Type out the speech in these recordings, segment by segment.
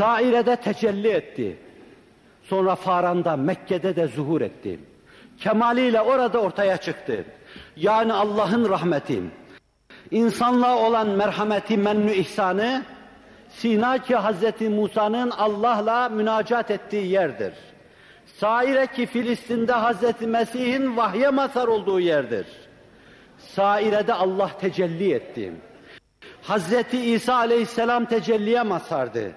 Saire'de tecelli etti. Sonra Faran'da, Mekke'de de zuhur etti. Kemaliyle orada ortaya çıktı. Yani Allah'ın rahmeti, insanlığa olan merhameti, mennü ihsanı, Sina ki Hazreti Musa'nın Allah'la münacat ettiği yerdir. Saire ki Filistin'de Hazreti Mesih'in vahye mazhar olduğu yerdir. Saire'de Allah tecelli etti. Hazreti İsa aleyhisselam tecelliye mazhardı.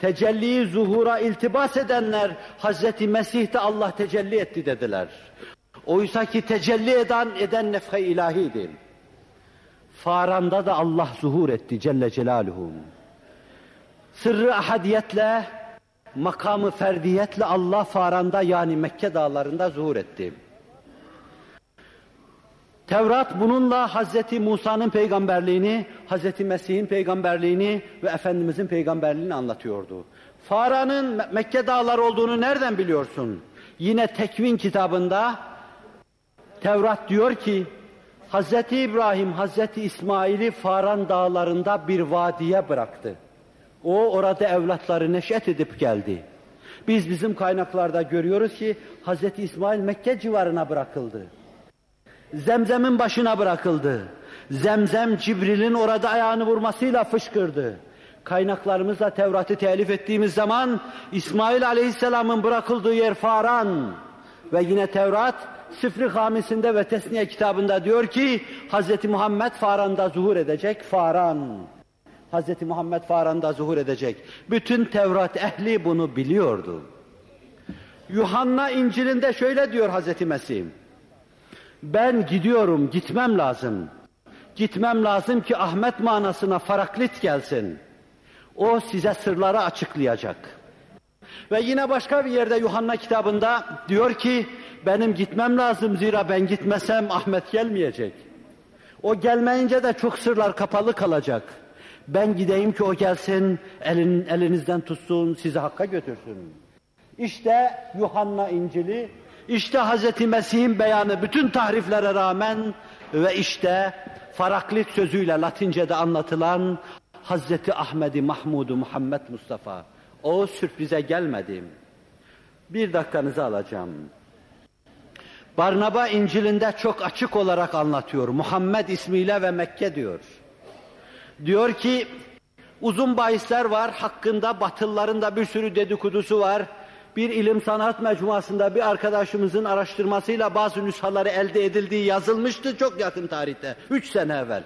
Tecelliyi zuhura iltibas edenler Hazreti Mesih'te Allah tecelli etti dediler. Oysa ki tecelli eden, eden nefhe ilahiydi. Faran'da da Allah zuhur etti Celle Celaluhu. Sırrı ahadiyetle, makamı ferdiyetle Allah Faran'da yani Mekke dağlarında zuhur etti. Tevrat bununla Hazreti Musa'nın peygamberliğini, Hazreti Mesih'in peygamberliğini ve Efendimizin peygamberliğini anlatıyordu. Faran'ın Mekke dağları olduğunu nereden biliyorsun? Yine Tekvin kitabında Tevrat diyor ki Hazreti İbrahim Hazreti İsmail'i Faran dağlarında bir vadiye bıraktı. O orada evlatları neşet edip geldi. Biz bizim kaynaklarda görüyoruz ki Hazreti İsmail Mekke civarına bırakıldı. Zemzem'in başına bırakıldı. Zemzem Cibril'in orada ayağını vurmasıyla fışkırdı. Kaynaklarımızla Tevrat'ı telif ettiğimiz zaman İsmail Aleyhisselam'ın bırakıldığı yer Faran ve yine Tevrat Sıfır Hamisinde ve Tesniye kitabında diyor ki Hz. Muhammed Faran'da zuhur edecek. Faran. Hz. Muhammed Faran'da zuhur edecek. Bütün Tevrat ehli bunu biliyordu. Yuhanna İncil'inde şöyle diyor Hz. Mesih. Ben gidiyorum, gitmem lazım. Gitmem lazım ki Ahmet manasına Faraklit gelsin. O size sırları açıklayacak. Ve yine başka bir yerde Yuhanna kitabında diyor ki benim gitmem lazım zira ben gitmesem Ahmet gelmeyecek. O gelmeyince de çok sırlar kapalı kalacak. Ben gideyim ki o gelsin, elin, elinizden tutsun, sizi Hakk'a götürsün. İşte Yuhanna İncil'i, işte Hz. Mesih'in beyanı bütün tahriflere rağmen ve işte Faraklit sözüyle Latince'de anlatılan Hz. Ahmedi Mahmudu Muhammed Mustafa. O sürprize gelmedim. Bir dakikanızı alacağım. Barnaba İncil'inde çok açık olarak anlatıyor. Muhammed ismiyle ve Mekke diyor. Diyor ki uzun bahisler var hakkında batılların da bir sürü dedikodusu var. Bir ilim sanat mecmuasında bir arkadaşımızın araştırmasıyla bazı nüshaları elde edildiği yazılmıştı çok yakın tarihte. Üç sene evvel.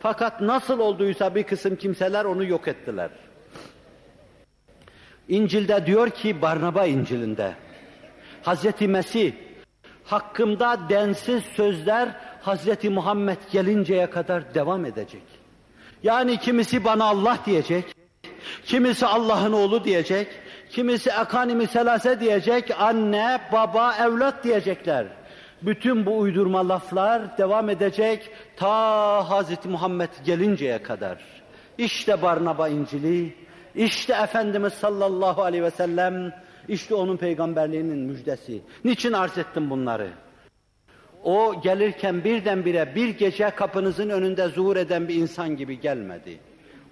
Fakat nasıl olduysa bir kısım kimseler onu yok ettiler. İncil'de diyor ki Barnaba İncil'inde Hazreti Mesih hakkımda densiz sözler Hazreti Muhammed gelinceye kadar devam edecek. Yani kimisi bana Allah diyecek, kimisi Allah'ın oğlu diyecek, kimisi ekanimi selase diyecek, anne, baba, evlat diyecekler. Bütün bu uydurma laflar devam edecek ta Hazreti Muhammed gelinceye kadar. İşte Barnaba İncil'i, işte Efendimiz sallallahu aleyhi ve sellem, işte onun peygamberliğinin müjdesi. Niçin arz ettim bunları? O gelirken birdenbire bir gece kapınızın önünde zuhur eden bir insan gibi gelmedi.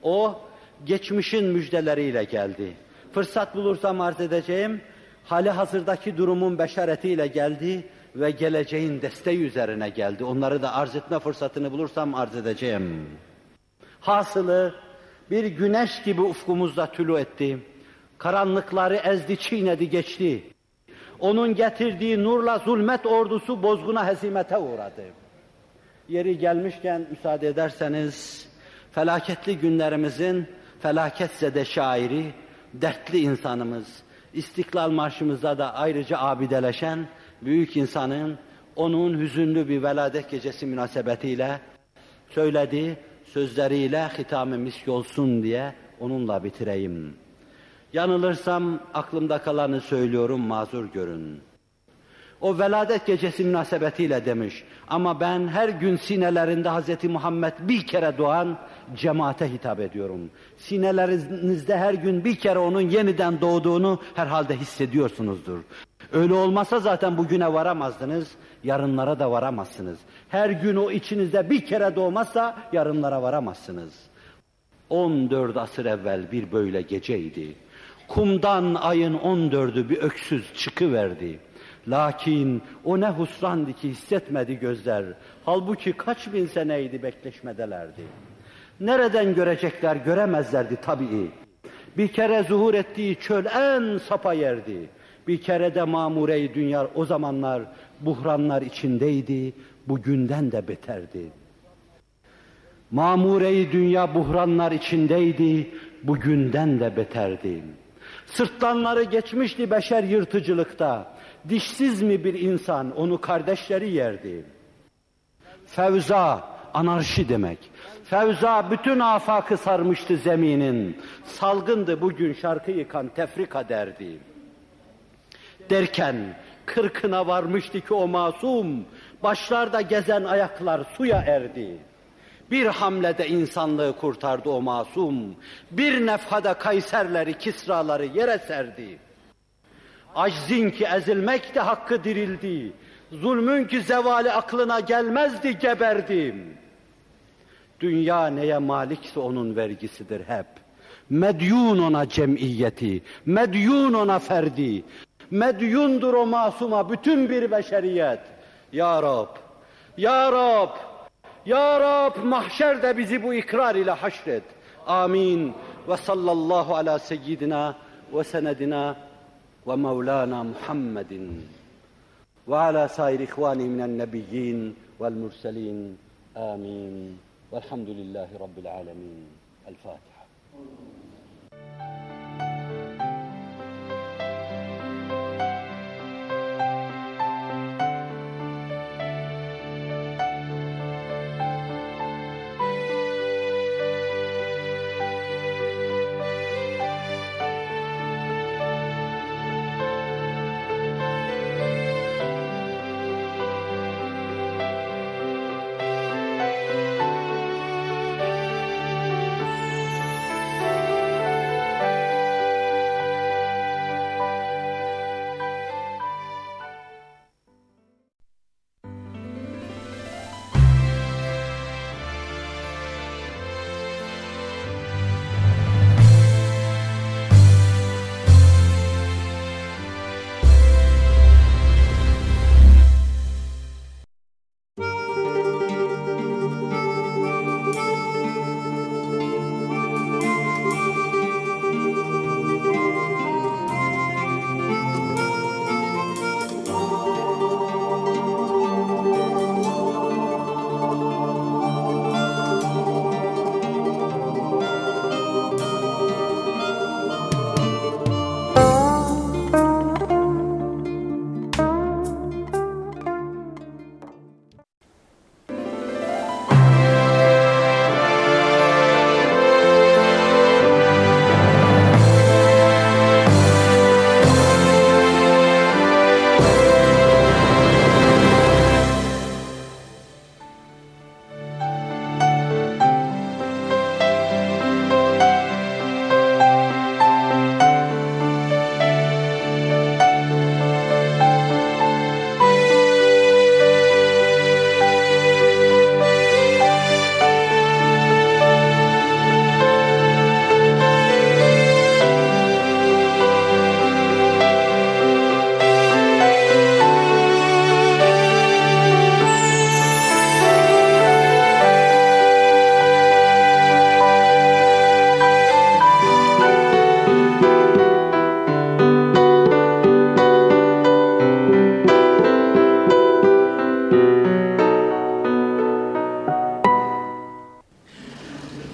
O geçmişin müjdeleriyle geldi. Fırsat bulursam arz edeceğim, hali hazırdaki durumun beşaretiyle geldi ve geleceğin desteği üzerine geldi. Onları da arz etme fırsatını bulursam arz edeceğim. Hasılı bir güneş gibi ufkumuzda tülü etti. Karanlıkları ezdi, çiğnedi, geçti. Onun getirdiği nurla zulmet ordusu bozguna hezimete uğradı. Yeri gelmişken müsaade ederseniz felaketli günlerimizin felaketzede şairi, dertli insanımız, İstiklal Marşımızda da ayrıca abideleşen büyük insanın onun hüzünlü bir veladet gecesi münasebetiyle söylediği sözleriyle hitam-ı misk olsun diye onunla bitireyim. Yanılırsam aklımda kalanı söylüyorum mazur görün. O veladet gecesi münasebetiyle demiş. Ama ben her gün sinelerinde Hz. Muhammed bir kere doğan cemaate hitap ediyorum. Sinelerinizde her gün bir kere onun yeniden doğduğunu herhalde hissediyorsunuzdur. Öyle olmasa zaten bugüne varamazdınız, yarınlara da varamazsınız. Her gün o içinizde bir kere doğmazsa yarınlara varamazsınız. 14 asır evvel bir böyle geceydi. Kumdan ayın on dördü bir öksüz çıkıverdi. Lakin o ne husrandı ki hissetmedi gözler. Halbuki kaç bin seneydi bekleşmedelerdi. Nereden görecekler göremezlerdi tabii. Bir kere zuhur ettiği çöl en sapa yerdi. Bir kere de mamure dünya o zamanlar buhranlar içindeydi. Bugünden de beterdi. mamure dünya buhranlar içindeydi. Bugünden de beterdi. Sırtlanları geçmişti beşer yırtıcılıkta. Dişsiz mi bir insan onu kardeşleri yerdi. Fevza, anarşi demek. Fevza bütün afakı sarmıştı zeminin. Salgındı bugün şarkı yıkan tefrika derdi. Derken kırkına varmıştı ki o masum, başlarda gezen ayaklar suya erdi. Bir hamlede insanlığı kurtardı o masum, bir nefhada Kayserleri, Kisraları yere serdi. Aczin ki ezilmek de hakkı dirildi, zulmün ki zevali aklına gelmezdi geberdim. Dünya neye malikse onun vergisidir hep. Medyun ona cemiyeti, medyun ona ferdi, medyundur o masuma bütün bir beşeriyet. Ya Rab, Ya Rab, Ya Rab mahşerde bizi bu ikrar ile haşret. Amin. Ve sallallahu ala seyyidina ve senedina ve mevlana Muhammedin ve ala sair ihvani minen nebiyyin vel murselin. Amin. Velhamdülillahi Rabbil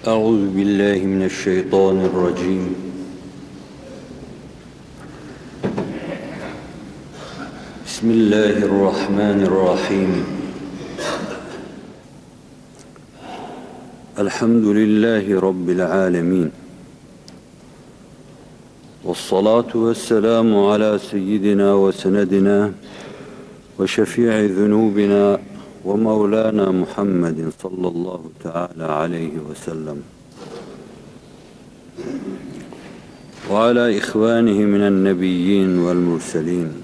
alemin. El Fatiha. الشيطان الرجيم بسم الله الرحمن الرحيم الحمد لله رب العالمين والصلاة والسلام على سيدنا وسندنا وشفيع ذنوبنا ومولانا محمد صلى الله تعالى عليه وسلم. وعلى إخوانه من النبيين والمرسلين.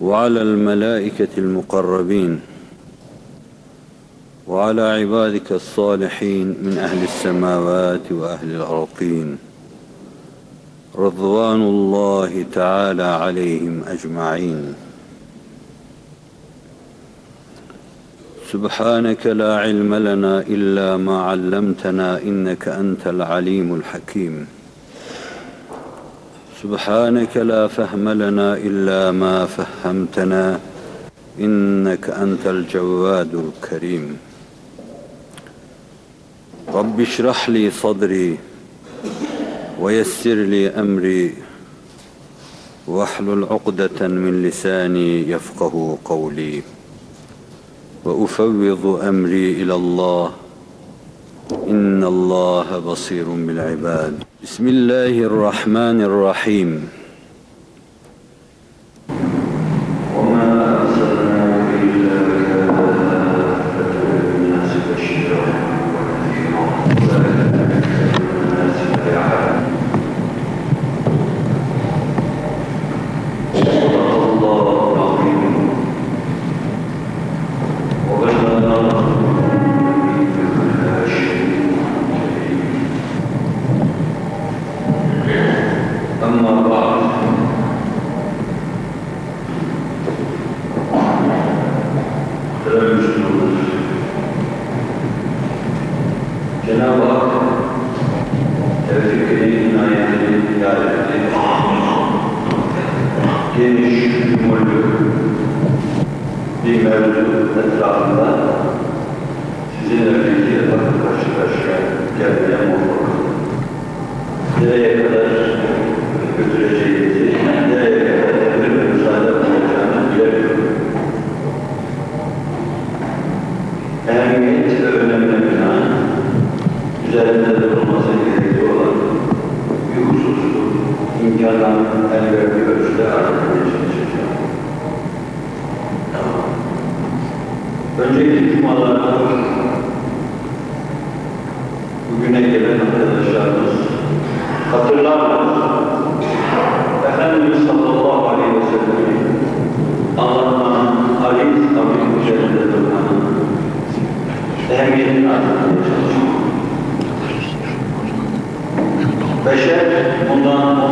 وعلى الملائكة المقربين. وعلى عبادك الصالحين من أهل السماوات وأهل الأرضين. رضوان الله تعالى عليهم أجمعين. سبحانك لا علم لنا إلا ما علمتنا إنك أنت العليم الحكيم. سبحانك لا فهم لنا إلا ما فهمتنا إنك أنت الجواد الكريم. رب اشرح لي صدري ويسر لي أمري واحلل عقدة من لساني يفقه قولي. وأفوض أمري إلى الله. إن الله بصير بالعباد. بسم الله الرحمن الرحيم. hatırlarlar. Efendimiz sallallahu aleyhi ve sellem Allah'tan aziz tabi üzerinde durmanın ehemmiyetini anlatmaya. Beşer bundan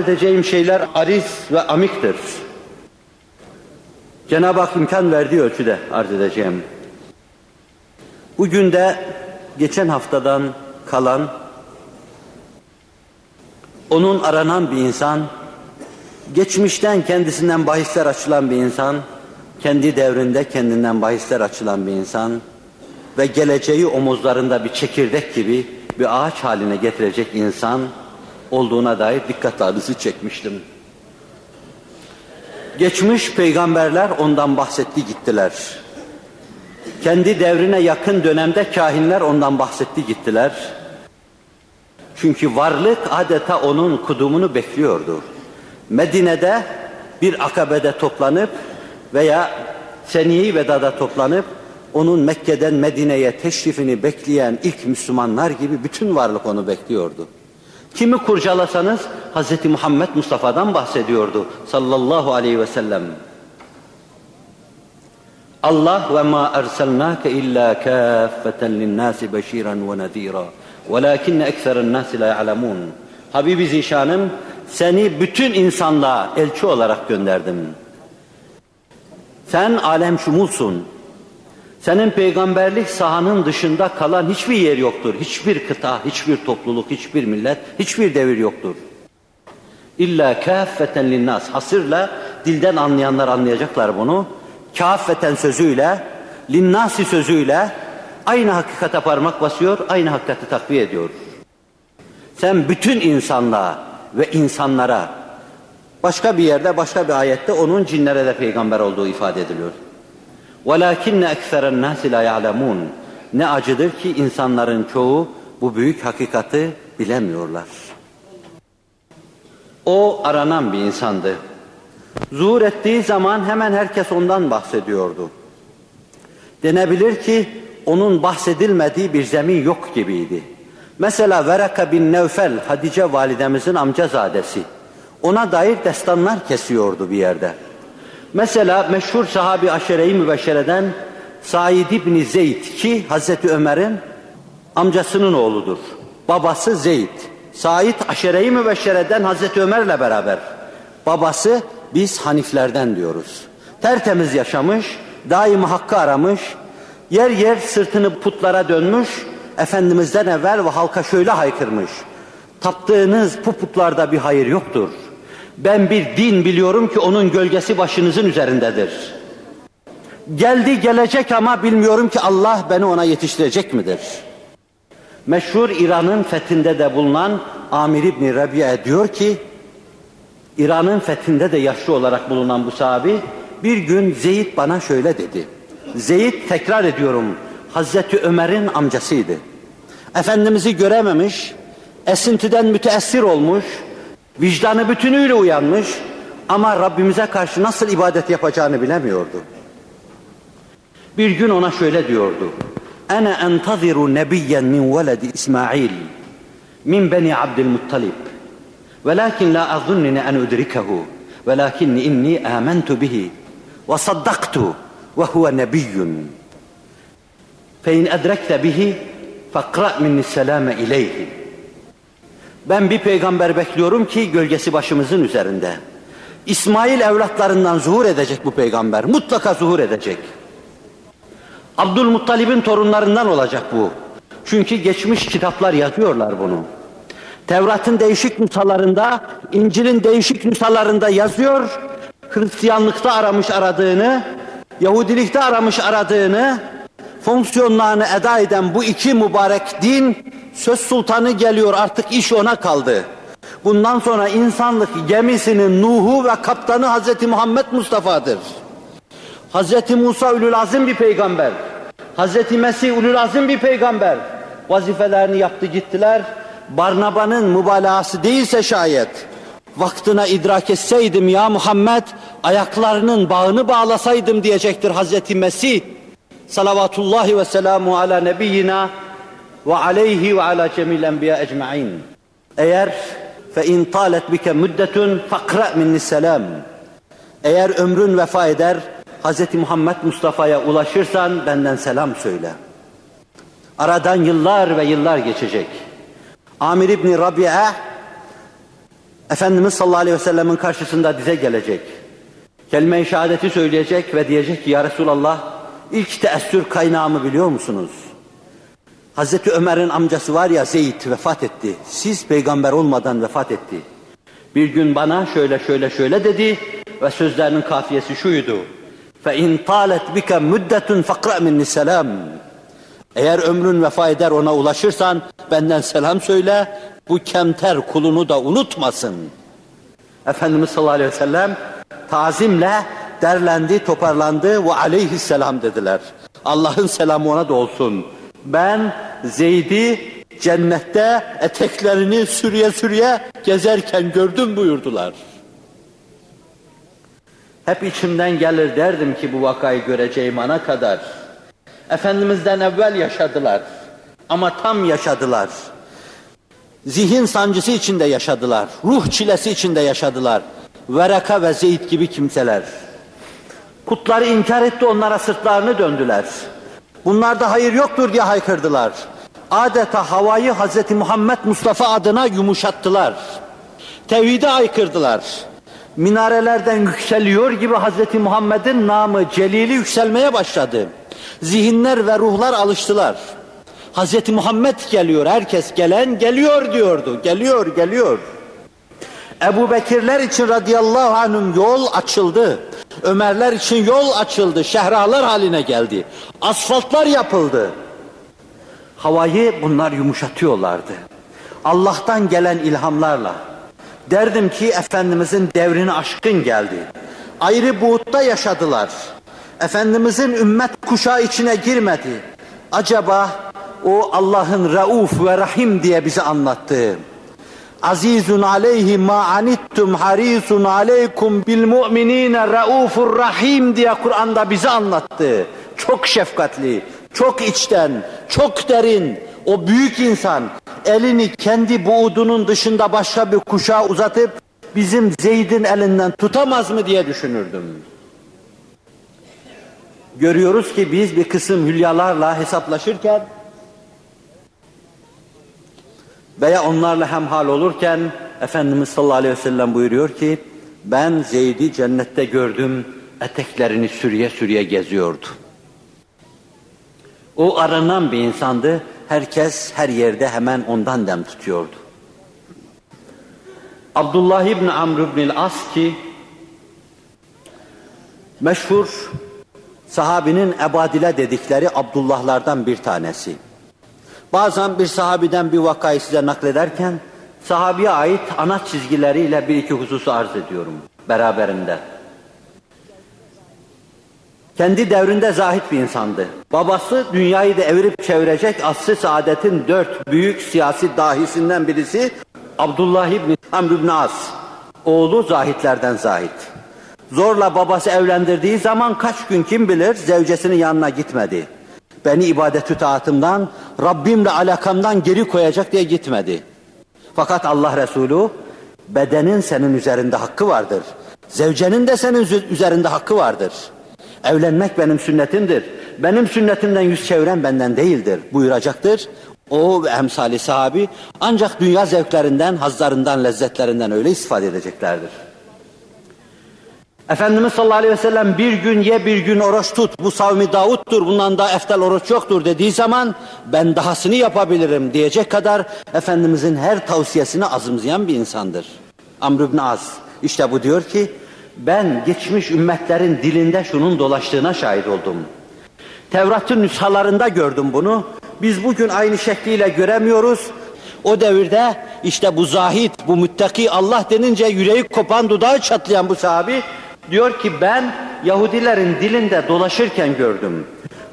edeceğim şeyler ariz ve amiktir. Cenab-ı Hak imkan verdiği ölçüde arz edeceğim. Bugün de geçen haftadan kalan, onun aranan bir insan, geçmişten kendisinden bahisler açılan bir insan, kendi devrinde kendinden bahisler açılan bir insan ve geleceği omuzlarında bir çekirdek gibi bir ağaç haline getirecek insan olduğuna dair dikkatlerinizi çekmiştim. Geçmiş peygamberler ondan bahsetti gittiler. Kendi devrine yakın dönemde kahinler ondan bahsetti gittiler. Çünkü varlık adeta onun kudumunu bekliyordu. Medine'de bir akabede toplanıp veya seniye vedada toplanıp onun Mekke'den Medine'ye teşrifini bekleyen ilk Müslümanlar gibi bütün varlık onu bekliyordu. Kimi kurcalasanız Hz. Muhammed Mustafa'dan bahsediyordu sallallahu aleyhi ve sellem. Allah ve ma erselnake illa kaffeten linnâsi beşiren ve nezîrâ. Velakinne ekseren nâsi la ya'lemûn. Habibi Zişanım seni bütün insanlığa elçi olarak gönderdim. Sen alem şumulsun. Senin peygamberlik sahanın dışında kalan hiçbir yer yoktur. Hiçbir kıta, hiçbir topluluk, hiçbir millet, hiçbir devir yoktur. İlla kâffeten linnas. Hasırla dilden anlayanlar anlayacaklar bunu. Kâffeten sözüyle, linnasi sözüyle aynı hakikate parmak basıyor, aynı hakikati takviye ediyor. Sen bütün insanlığa ve insanlara başka bir yerde, başka bir ayette onun cinlere de peygamber olduğu ifade ediliyor. وَلَاكِنَّ اَكْثَرَ النَّاسِ لَا يَعْلَمُونَ Ne acıdır ki insanların çoğu bu büyük hakikati bilemiyorlar. O aranan bir insandı. Zuhur ettiği zaman hemen herkes ondan bahsediyordu. Denebilir ki onun bahsedilmediği bir zemin yok gibiydi. Mesela Veraka bin Nevfel, Hadice validemizin amcazadesi. Ona dair destanlar kesiyordu bir yerde. Mesela meşhur sahabi aşere-i mübeşşereden Said İbni Zeyd ki Hazreti Ömer'in amcasının oğludur. Babası Zeyd. Said aşere-i mübeşşereden Hazreti Ömer'le beraber. Babası biz Haniflerden diyoruz. Tertemiz yaşamış, daima hakkı aramış, yer yer sırtını putlara dönmüş, Efendimiz'den evvel ve halka şöyle haykırmış. Taptığınız bu putlarda bir hayır yoktur. Ben bir din biliyorum ki onun gölgesi başınızın üzerindedir. Geldi gelecek ama bilmiyorum ki Allah beni ona yetiştirecek midir? Meşhur İran'ın fethinde de bulunan Amir İbni Rabia diyor ki, İran'ın fethinde de yaşlı olarak bulunan bu sahabi, bir gün Zeyd bana şöyle dedi. Zeyd tekrar ediyorum, Hazreti Ömer'in amcasıydı. Efendimiz'i görememiş, esintiden müteessir olmuş, vicdanı bütünüyle uyanmış ama Rabbimize karşı nasıl ibadet yapacağını bilemiyordu. Bir gün ona şöyle diyordu. Ana entaziru nebiyyen min veledi İsmail min beni Abdülmuttalib. Velakin la azunnini en udrikehu. Velakinni inni amentu bihi ve saddaktu ve huve nebiyyun. Fe in edrekte bihi fakra minni selame ileyhi. Ben bir peygamber bekliyorum ki gölgesi başımızın üzerinde. İsmail evlatlarından zuhur edecek bu peygamber. Mutlaka zuhur edecek. Abdülmuttalib'in torunlarından olacak bu. Çünkü geçmiş kitaplar yazıyorlar bunu. Tevrat'ın değişik nüshalarında, İncil'in değişik nüshalarında yazıyor. Hristiyanlıkta aramış aradığını, Yahudilikte aramış aradığını, fonksiyonlarını eda eden bu iki mübarek din söz sultanı geliyor artık iş ona kaldı. Bundan sonra insanlık gemisinin Nuh'u ve kaptanı Hazreti Muhammed Mustafa'dır. Hazreti Musa Ülül Azim bir peygamber. Hazreti Mesih Ülül Azim bir peygamber. Vazifelerini yaptı gittiler. Barnaba'nın mübalağası değilse şayet vaktine idrak etseydim ya Muhammed ayaklarının bağını bağlasaydım diyecektir Hazreti Mesih. Salavatullahi ve selamu ala nebiyyina ve aleyhi ve ala cemil enbiya ecma'in. Eğer fe in talet bike müddetun fakra minni selam. Eğer ömrün vefa eder, Hz. Muhammed Mustafa'ya ulaşırsan benden selam söyle. Aradan yıllar ve yıllar geçecek. Amir İbni Rabia, Efendimiz sallallahu aleyhi ve sellemin karşısında dize gelecek. Kelime-i şehadeti söyleyecek ve diyecek ki ya Resulallah ilk teessür kaynağımı biliyor musunuz? Hazreti Ömer'in amcası var ya Zeyd vefat etti. Siz peygamber olmadan vefat etti. Bir gün bana şöyle şöyle şöyle dedi ve sözlerinin kafiyesi şuydu. Fe in talet bike müddetun fakra minni selam. Eğer ömrün vefa eder ona ulaşırsan benden selam söyle. Bu kemter kulunu da unutmasın. Efendimiz sallallahu aleyhi ve sellem tazimle derlendi, toparlandı ve aleyhisselam dediler. Allah'ın selamı ona da olsun. Ben Zeyd'i cennette eteklerini sürüye sürüye gezerken gördüm buyurdular. Hep içimden gelir derdim ki bu vakayı göreceğim ana kadar. Efendimiz'den evvel yaşadılar. Ama tam yaşadılar. Zihin sancısı içinde yaşadılar. Ruh çilesi içinde yaşadılar. Veraka ve Zeyd gibi kimseler. Putları inkar etti onlara sırtlarını döndüler. Bunlarda hayır yoktur diye haykırdılar. Adeta havayı Hz. Muhammed Mustafa adına yumuşattılar. Tevhide aykırdılar. Minarelerden yükseliyor gibi Hz. Muhammed'in namı celili yükselmeye başladı. Zihinler ve ruhlar alıştılar. Hz. Muhammed geliyor, herkes gelen geliyor diyordu. Geliyor, geliyor. Ebu Bekirler için radıyallahu anhüm yol açıldı. Ömerler için yol açıldı. Şehralar haline geldi. Asfaltlar yapıldı. Havayı bunlar yumuşatıyorlardı. Allah'tan gelen ilhamlarla. Derdim ki Efendimizin devrine aşkın geldi. Ayrı buğutta yaşadılar. Efendimizin ümmet kuşağı içine girmedi. Acaba o Allah'ın Rauf ve Rahim diye bize anlattı. Azizun aleyhi ma anittum harisun aleykum bil mu'minine raufur rahim diye Kur'an'da bize anlattı. Çok şefkatli, çok içten, çok derin, o büyük insan elini kendi buğdunun dışında başka bir kuşağa uzatıp bizim Zeyd'in elinden tutamaz mı diye düşünürdüm. Görüyoruz ki biz bir kısım hülyalarla hesaplaşırken veya onlarla hemhal olurken Efendimiz sallallahu aleyhi ve sellem buyuruyor ki ben Zeyd'i cennette gördüm eteklerini sürüye sürüye geziyordu. O aranan bir insandı. Herkes her yerde hemen ondan dem tutuyordu. Abdullah İbn Amr İbn As ki meşhur sahabinin ebadile dedikleri Abdullahlardan bir tanesi. Bazen bir sahabiden bir vakayı size naklederken sahabiye ait ana çizgileriyle bir iki hususu arz ediyorum beraberinde. Kendi devrinde zahit bir insandı. Babası dünyayı da evirip çevirecek asr saadetin dört büyük siyasi dahisinden birisi Abdullah İbni Amr İbni As. Oğlu zahitlerden zahit. Zorla babası evlendirdiği zaman kaç gün kim bilir zevcesinin yanına gitmedi. Beni ibadetü taatımdan, Rabbimle alakamdan geri koyacak diye gitmedi. Fakat Allah Resulü bedenin senin üzerinde hakkı vardır. Zevcenin de senin üzerinde hakkı vardır. Evlenmek benim sünnetimdir. Benim sünnetimden yüz çeviren benden değildir buyuracaktır. O ve emsali sahabi ancak dünya zevklerinden, hazlarından, lezzetlerinden öyle istifade edeceklerdir. Efendimiz sallallahu aleyhi ve sellem bir gün ye bir gün oruç tut. Bu savmi Davut'tur bundan daha eftal oruç yoktur dediği zaman ben dahasını yapabilirim diyecek kadar Efendimizin her tavsiyesini azımsayan bir insandır. Amr ibn Az. İşte bu diyor ki ben geçmiş ümmetlerin dilinde şunun dolaştığına şahit oldum. Tevrat'ın nüshalarında gördüm bunu. Biz bugün aynı şekliyle göremiyoruz. O devirde işte bu zahit, bu müttaki Allah denince yüreği kopan, dudağı çatlayan bu sahabi diyor ki ben Yahudilerin dilinde dolaşırken gördüm.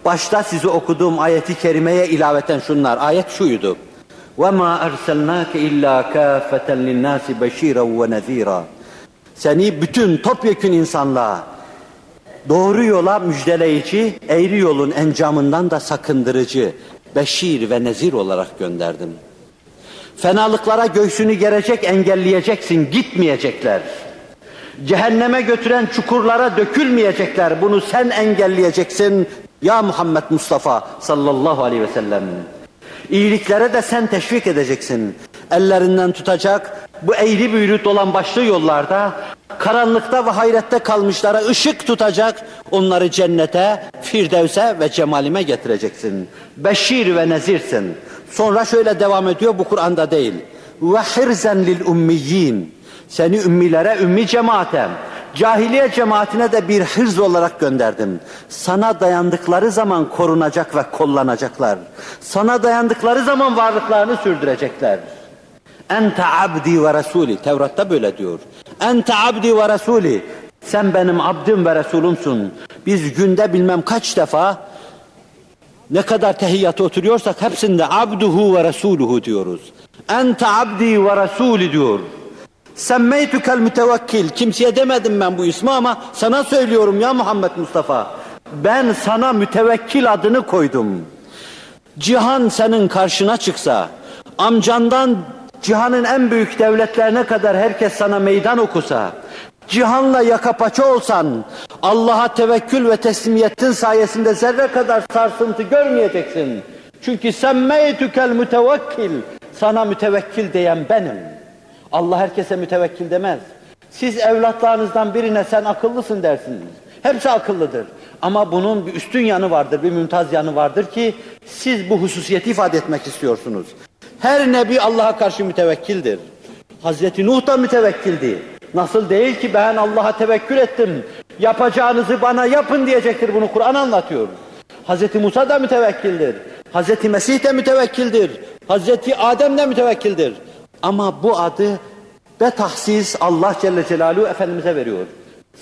Başta size okuduğum ayeti kerimeye ilaveten şunlar. Ayet şuydu. وَمَا أَرْسَلْنَاكَ إِلَّا كَافَةً لِلنَّاسِ بَشِيرًا وَنَذ۪يرًا Seni bütün topyekün insanlığa doğru yola müjdeleyici, eğri yolun encamından da sakındırıcı, beşir ve nezir olarak gönderdim. Fenalıklara göğsünü gerecek, engelleyeceksin, gitmeyecekler. Cehenneme götüren çukurlara dökülmeyecekler, bunu sen engelleyeceksin ya Muhammed Mustafa sallallahu aleyhi ve sellem. İyiliklere de sen teşvik edeceksin. Ellerinden tutacak, bu eğri büğrü dolan başlı yollarda, karanlıkta ve hayrette kalmışlara ışık tutacak, onları cennete, firdevse ve cemalime getireceksin. Beşir ve nezirsin. Sonra şöyle devam ediyor, bu Kur'an'da değil. Ve hirzen lil ummiyyin. Seni ümmilere, ümmi cemaate, cahiliye cemaatine de bir hırz olarak gönderdim. Sana dayandıkları zaman korunacak ve kollanacaklar. Sana dayandıkları zaman varlıklarını sürdürecekler. Ente abdi ve rasuli. Tevrat'ta böyle diyor. Ente abdi ve rasuli. Sen benim abdim ve resulümsün. Biz günde bilmem kaç defa ne kadar tehiyyata oturuyorsak hepsinde abduhu ve resuluhu diyoruz. Ente abdi ve rasuli diyor. Semmeytükel mütevekkil. Kimseye demedim ben bu ismi ama sana söylüyorum ya Muhammed Mustafa. Ben sana mütevekkil adını koydum. Cihan senin karşına çıksa, amcandan cihanın en büyük devletlerine kadar herkes sana meydan okusa, cihanla yaka paça olsan, Allah'a tevekkül ve teslimiyetin sayesinde zerre kadar sarsıntı görmeyeceksin. Çünkü semmeytükel mütevekkil, sana mütevekkil diyen benim. Allah herkese mütevekkil demez. Siz evlatlarınızdan birine sen akıllısın dersiniz. Hepsi akıllıdır. Ama bunun bir üstün yanı vardır, bir mümtaz yanı vardır ki siz bu hususiyeti ifade etmek istiyorsunuz. Her nebi Allah'a karşı mütevekkildir. Hazreti Nuh da mütevekkildi. Nasıl değil ki ben Allah'a tevekkül ettim. Yapacağınızı bana yapın diyecektir bunu Kur'an anlatıyor. Hazreti Musa da mütevekkildir. Hazreti Mesih de mütevekkildir. Hazreti Adem de mütevekkildir. Ama bu adı ve tahsis Allah Celle Celaluhu Efendimiz'e veriyor.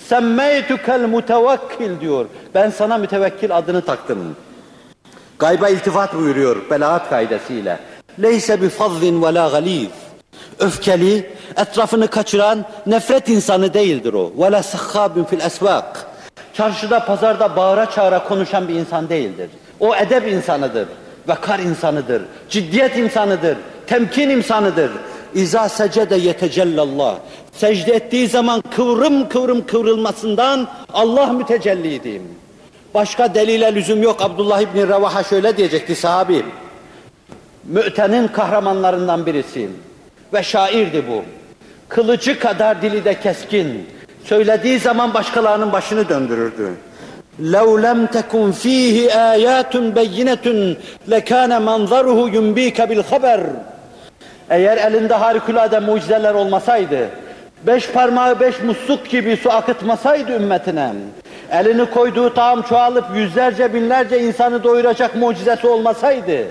Semmeytükel mutevekkil diyor. Ben sana mütevekkil adını taktım. Gayba iltifat buyuruyor belaat kaidesiyle. Leyse bi fazzin ve la galiz. Öfkeli, etrafını kaçıran nefret insanı değildir o. Ve la sahhabun fil esvak. Çarşıda, pazarda bağıra çağıra konuşan bir insan değildir. O edep insanıdır, vakar insanıdır, ciddiyet insanıdır, temkin insanıdır. İza secede yetecellallah. Secde ettiği zaman kıvrım kıvrım kıvrılmasından Allah mütecelliydim. Başka delile lüzum yok. Abdullah İbni Revaha şöyle diyecekti sahabi. Mü'tenin kahramanlarından birisi. Ve şairdi bu. Kılıcı kadar dili de keskin. Söylediği zaman başkalarının başını döndürürdü. لَوْ لَمْ تَكُنْ ف۪يهِ آيَاتٌ بَيِّنَةٌ لَكَانَ مَنْظَرُهُ يُنْب۪يكَ بِالْخَبَرِ eğer elinde harikulade mucizeler olmasaydı, beş parmağı beş musluk gibi su akıtmasaydı ümmetine, elini koyduğu tam çoğalıp yüzlerce binlerce insanı doyuracak mucizesi olmasaydı,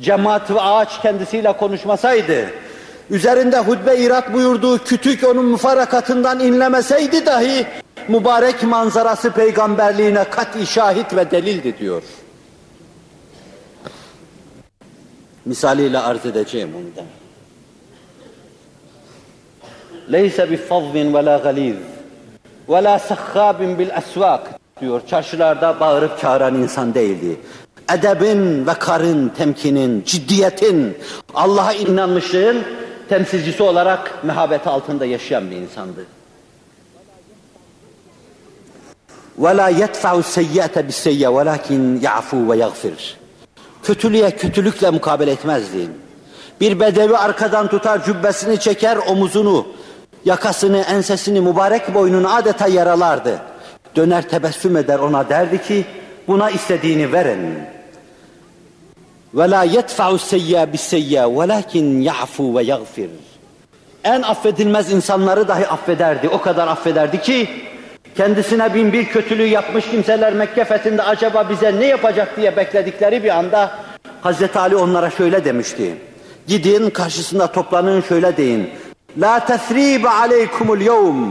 cemaat ve ağaç kendisiyle konuşmasaydı, üzerinde hutbe irat buyurduğu kütük onun müfarakatından inlemeseydi dahi, mübarek manzarası peygamberliğine kat'i şahit ve delildi diyor. Misaliyle arz edeceğim onu da. Leyse bi fazzin ve la galiz ve la sahhabin bil esvak diyor. Çarşılarda bağırıp çağıran insan değildi. Edebin ve karın, temkinin, ciddiyetin, Allah'a inanmışlığın temsilcisi olarak mehabeti altında yaşayan bir insandı. وَلَا يَدْفَعُ السَّيِّئَةَ بِالسَّيِّئَ وَلَكِنْ يَعْفُوا وَيَغْفِرْ Kötülüğe kötülükle mukabele etmezdi. Bir bedevi arkadan tutar cübbesini çeker omuzunu, Yakasını, ensesini, mübarek boynunu adeta yaralardı. Döner tebessüm eder ona derdi ki buna istediğini verin. Ve la yedfa'u seyya bis seyya velakin ya'fu ve yagfir. En affedilmez insanları dahi affederdi. O kadar affederdi ki kendisine bin bir kötülüğü yapmış kimseler Mekke fethinde acaba bize ne yapacak diye bekledikleri bir anda Hazreti Ali onlara şöyle demişti. Gidin karşısında toplanın şöyle deyin. La tesribe aleykumul yevm.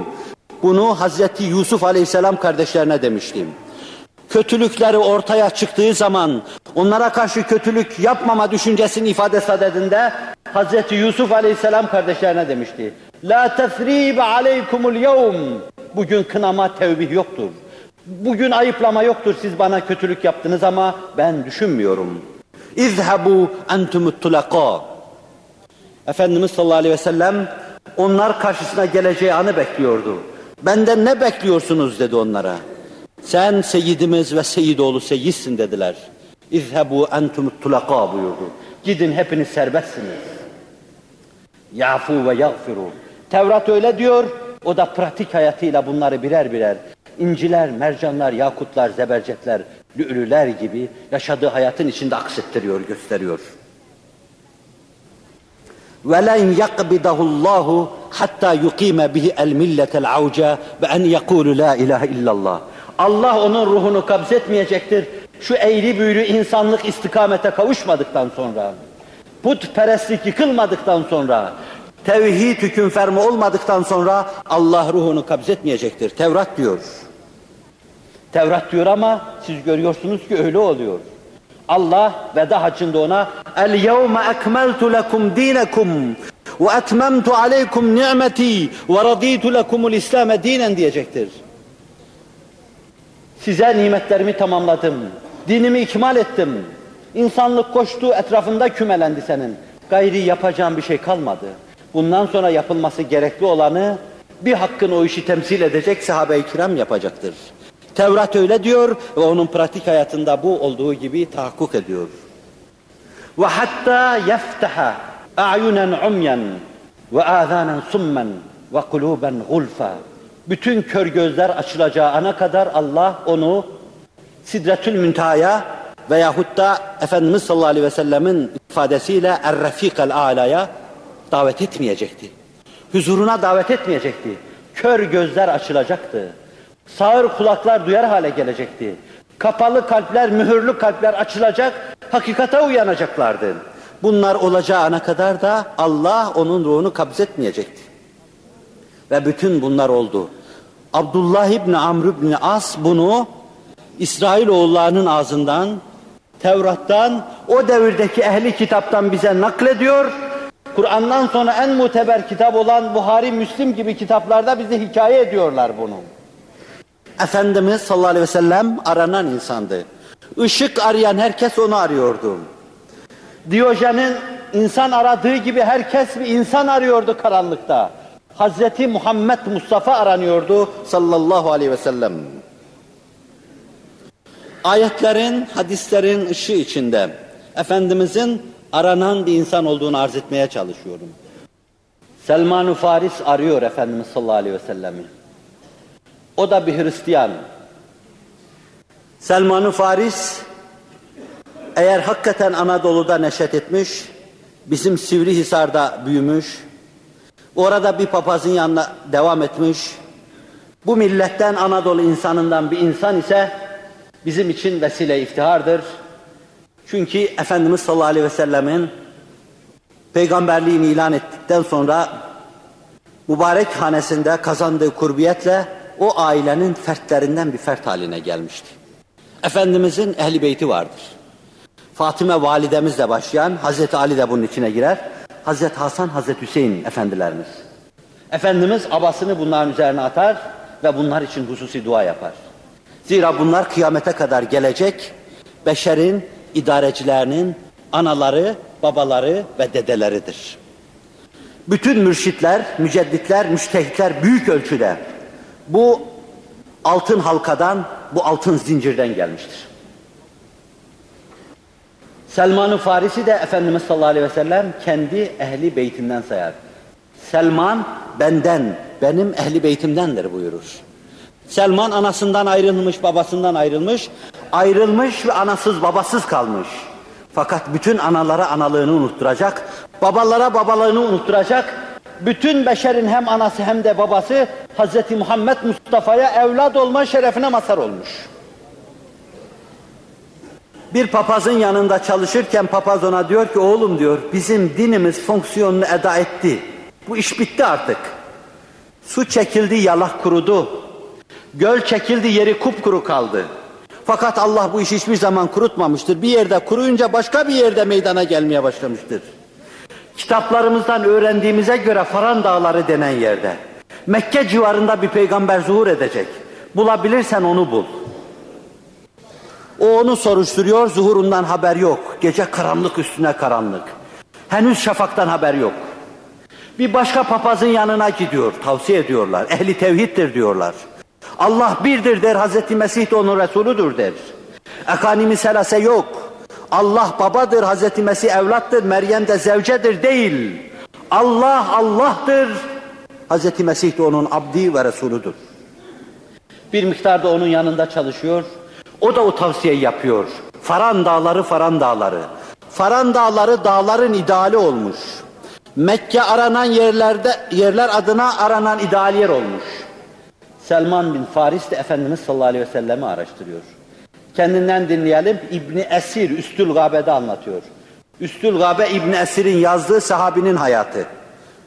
Bunu Hazreti Yusuf Aleyhisselam kardeşlerine demiştim. kötülükleri ortaya çıktığı zaman onlara karşı kötülük yapmama düşüncesini ifade sadedinde Hazreti Yusuf Aleyhisselam kardeşlerine demişti. La tesribe aleykumul yevm. Bugün kınama tevbih yoktur. Bugün ayıplama yoktur. Siz bana kötülük yaptınız ama ben düşünmüyorum. İzhebu entumut tulaka. Efendimiz sallallahu aleyhi ve sellem onlar karşısına geleceği anı bekliyordu. Benden ne bekliyorsunuz dedi onlara. Sen seyyidimiz ve seyyidoğlu seyyidsin dediler. İzhebu entumut tulaka buyurdu. Gidin hepiniz serbestsiniz. Yafu ve yagfiru. Tevrat öyle diyor, o da pratik hayatıyla bunları birer birer inciler, mercanlar, yakutlar, zebercetler, lü'lüler gibi yaşadığı hayatın içinde aksettiriyor, gösteriyor. وَلَنْ يَقْبِدَهُ اللّٰهُ hatta yukime bihi el milletel avca ve en yekulu la ilahe illallah. Allah onun ruhunu kabzetmeyecektir. Şu eğri büğrü insanlık istikamete kavuşmadıktan sonra, putperestlik yıkılmadıktan sonra, tevhid hüküm fermi olmadıktan sonra Allah ruhunu kabzetmeyecektir. Tevrat diyor. Tevrat diyor ama siz görüyorsunuz ki öyle oluyor. Allah veda hacında ona el yevme ekmeltu lekum dinekum ve etmemtu aleykum ni'meti ve raditu lekumul İslam'e dinen diyecektir. Size nimetlerimi tamamladım. Dinimi ikmal ettim. İnsanlık koştu etrafında kümelendi senin. Gayri yapacağım bir şey kalmadı. Bundan sonra yapılması gerekli olanı bir hakkın o işi temsil edecek sahabe-i kiram yapacaktır. Tevrat öyle diyor ve onun pratik hayatında bu olduğu gibi tahakkuk ediyor. Ve hatta yeftaha a'yunen umyan ve azanen summen ve kuluben gulfa. Bütün kör gözler açılacağı ana kadar Allah onu Sidretül Müntaha'ya veyahut da Efendimiz sallallahu aleyhi ve sellemin ifadesiyle Er-Rafikal Ala'ya davet etmeyecekti. Huzuruna davet etmeyecekti. Kör gözler açılacaktı. Sağır kulaklar duyar hale gelecekti. Kapalı kalpler, mühürlü kalpler açılacak, hakikate uyanacaklardı. Bunlar olacağı ana kadar da Allah onun ruhunu kabzetmeyecekti. Ve bütün bunlar oldu. Abdullah İbni Amr İbni As bunu İsrail oğullarının ağzından, Tevrat'tan, o devirdeki ehli kitaptan bize naklediyor. Kur'an'dan sonra en muteber kitap olan Buhari, Müslim gibi kitaplarda bize hikaye ediyorlar bunu. Efendimiz sallallahu aleyhi ve sellem aranan insandı. Işık arayan herkes onu arıyordu. Diyojen'in insan aradığı gibi herkes bir insan arıyordu karanlıkta. Hazreti Muhammed Mustafa aranıyordu sallallahu aleyhi ve sellem. Ayetlerin, hadislerin ışığı içinde Efendimizin aranan bir insan olduğunu arz etmeye çalışıyorum. Selman-ı Faris arıyor Efendimiz sallallahu aleyhi ve sellemi. O da bir Hristiyan. Selman-ı Faris eğer hakikaten Anadolu'da neşet etmiş, bizim Sivrihisar'da büyümüş, orada bir papazın yanına devam etmiş, bu milletten Anadolu insanından bir insan ise bizim için vesile iftihardır. Çünkü Efendimiz sallallahu aleyhi ve sellemin peygamberliğini ilan ettikten sonra mübarek hanesinde kazandığı kurbiyetle o ailenin fertlerinden bir fert haline gelmişti. Efendimizin ehli beyti vardır. Fatime validemizle başlayan Hazreti Ali de bunun içine girer. Hazreti Hasan, Hazreti Hüseyin efendilerimiz. Efendimiz abasını bunların üzerine atar ve bunlar için hususi dua yapar. Zira bunlar kıyamete kadar gelecek beşerin idarecilerinin anaları, babaları ve dedeleridir. Bütün mürşitler, mücedditler, müştehitler büyük ölçüde bu altın halkadan, bu altın zincirden gelmiştir. Selman-ı Farisi de Efendimiz sallallahu aleyhi ve sellem kendi ehli beytinden sayar. Selman benden, benim ehli beytimdendir buyurur. Selman anasından ayrılmış, babasından ayrılmış, ayrılmış ve anasız babasız kalmış. Fakat bütün analara analığını unutturacak, babalara babalığını unutturacak, bütün beşerin hem anası hem de babası Hz. Muhammed Mustafa'ya evlat olma şerefine mazhar olmuş. Bir papazın yanında çalışırken papaz ona diyor ki oğlum diyor bizim dinimiz fonksiyonunu eda etti. Bu iş bitti artık. Su çekildi yalak kurudu. Göl çekildi yeri kupkuru kaldı. Fakat Allah bu işi hiçbir zaman kurutmamıştır. Bir yerde kuruyunca başka bir yerde meydana gelmeye başlamıştır. Kitaplarımızdan öğrendiğimize göre Faran Dağları denen yerde Mekke civarında bir peygamber zuhur edecek. Bulabilirsen onu bul. O onu soruşturuyor, zuhurundan haber yok. Gece karanlık üstüne karanlık. Henüz şafaktan haber yok. Bir başka papazın yanına gidiyor, tavsiye ediyorlar. Ehli tevhiddir diyorlar. Allah birdir der, Hazreti Mesih de onun Resuludur der. Ekanimi selase yok. Allah babadır, Hazreti Mesih evlattır, Meryem de zevcedir değil. Allah Allah'tır, Hazreti Mesih de onun abdi ve Resuludur. Bir miktarda onun yanında çalışıyor. O da o tavsiyeyi yapıyor. Faran dağları, Faran dağları. Faran dağları dağların ideali olmuş. Mekke aranan yerlerde yerler adına aranan ideal yer olmuş. Selman bin Faris de Efendimiz sallallahu aleyhi ve sellemi araştırıyor. Kendinden dinleyelim. İbni Esir Üstül Gabe'de anlatıyor. Üstül Gabe İbni Esir'in yazdığı sahabinin hayatı.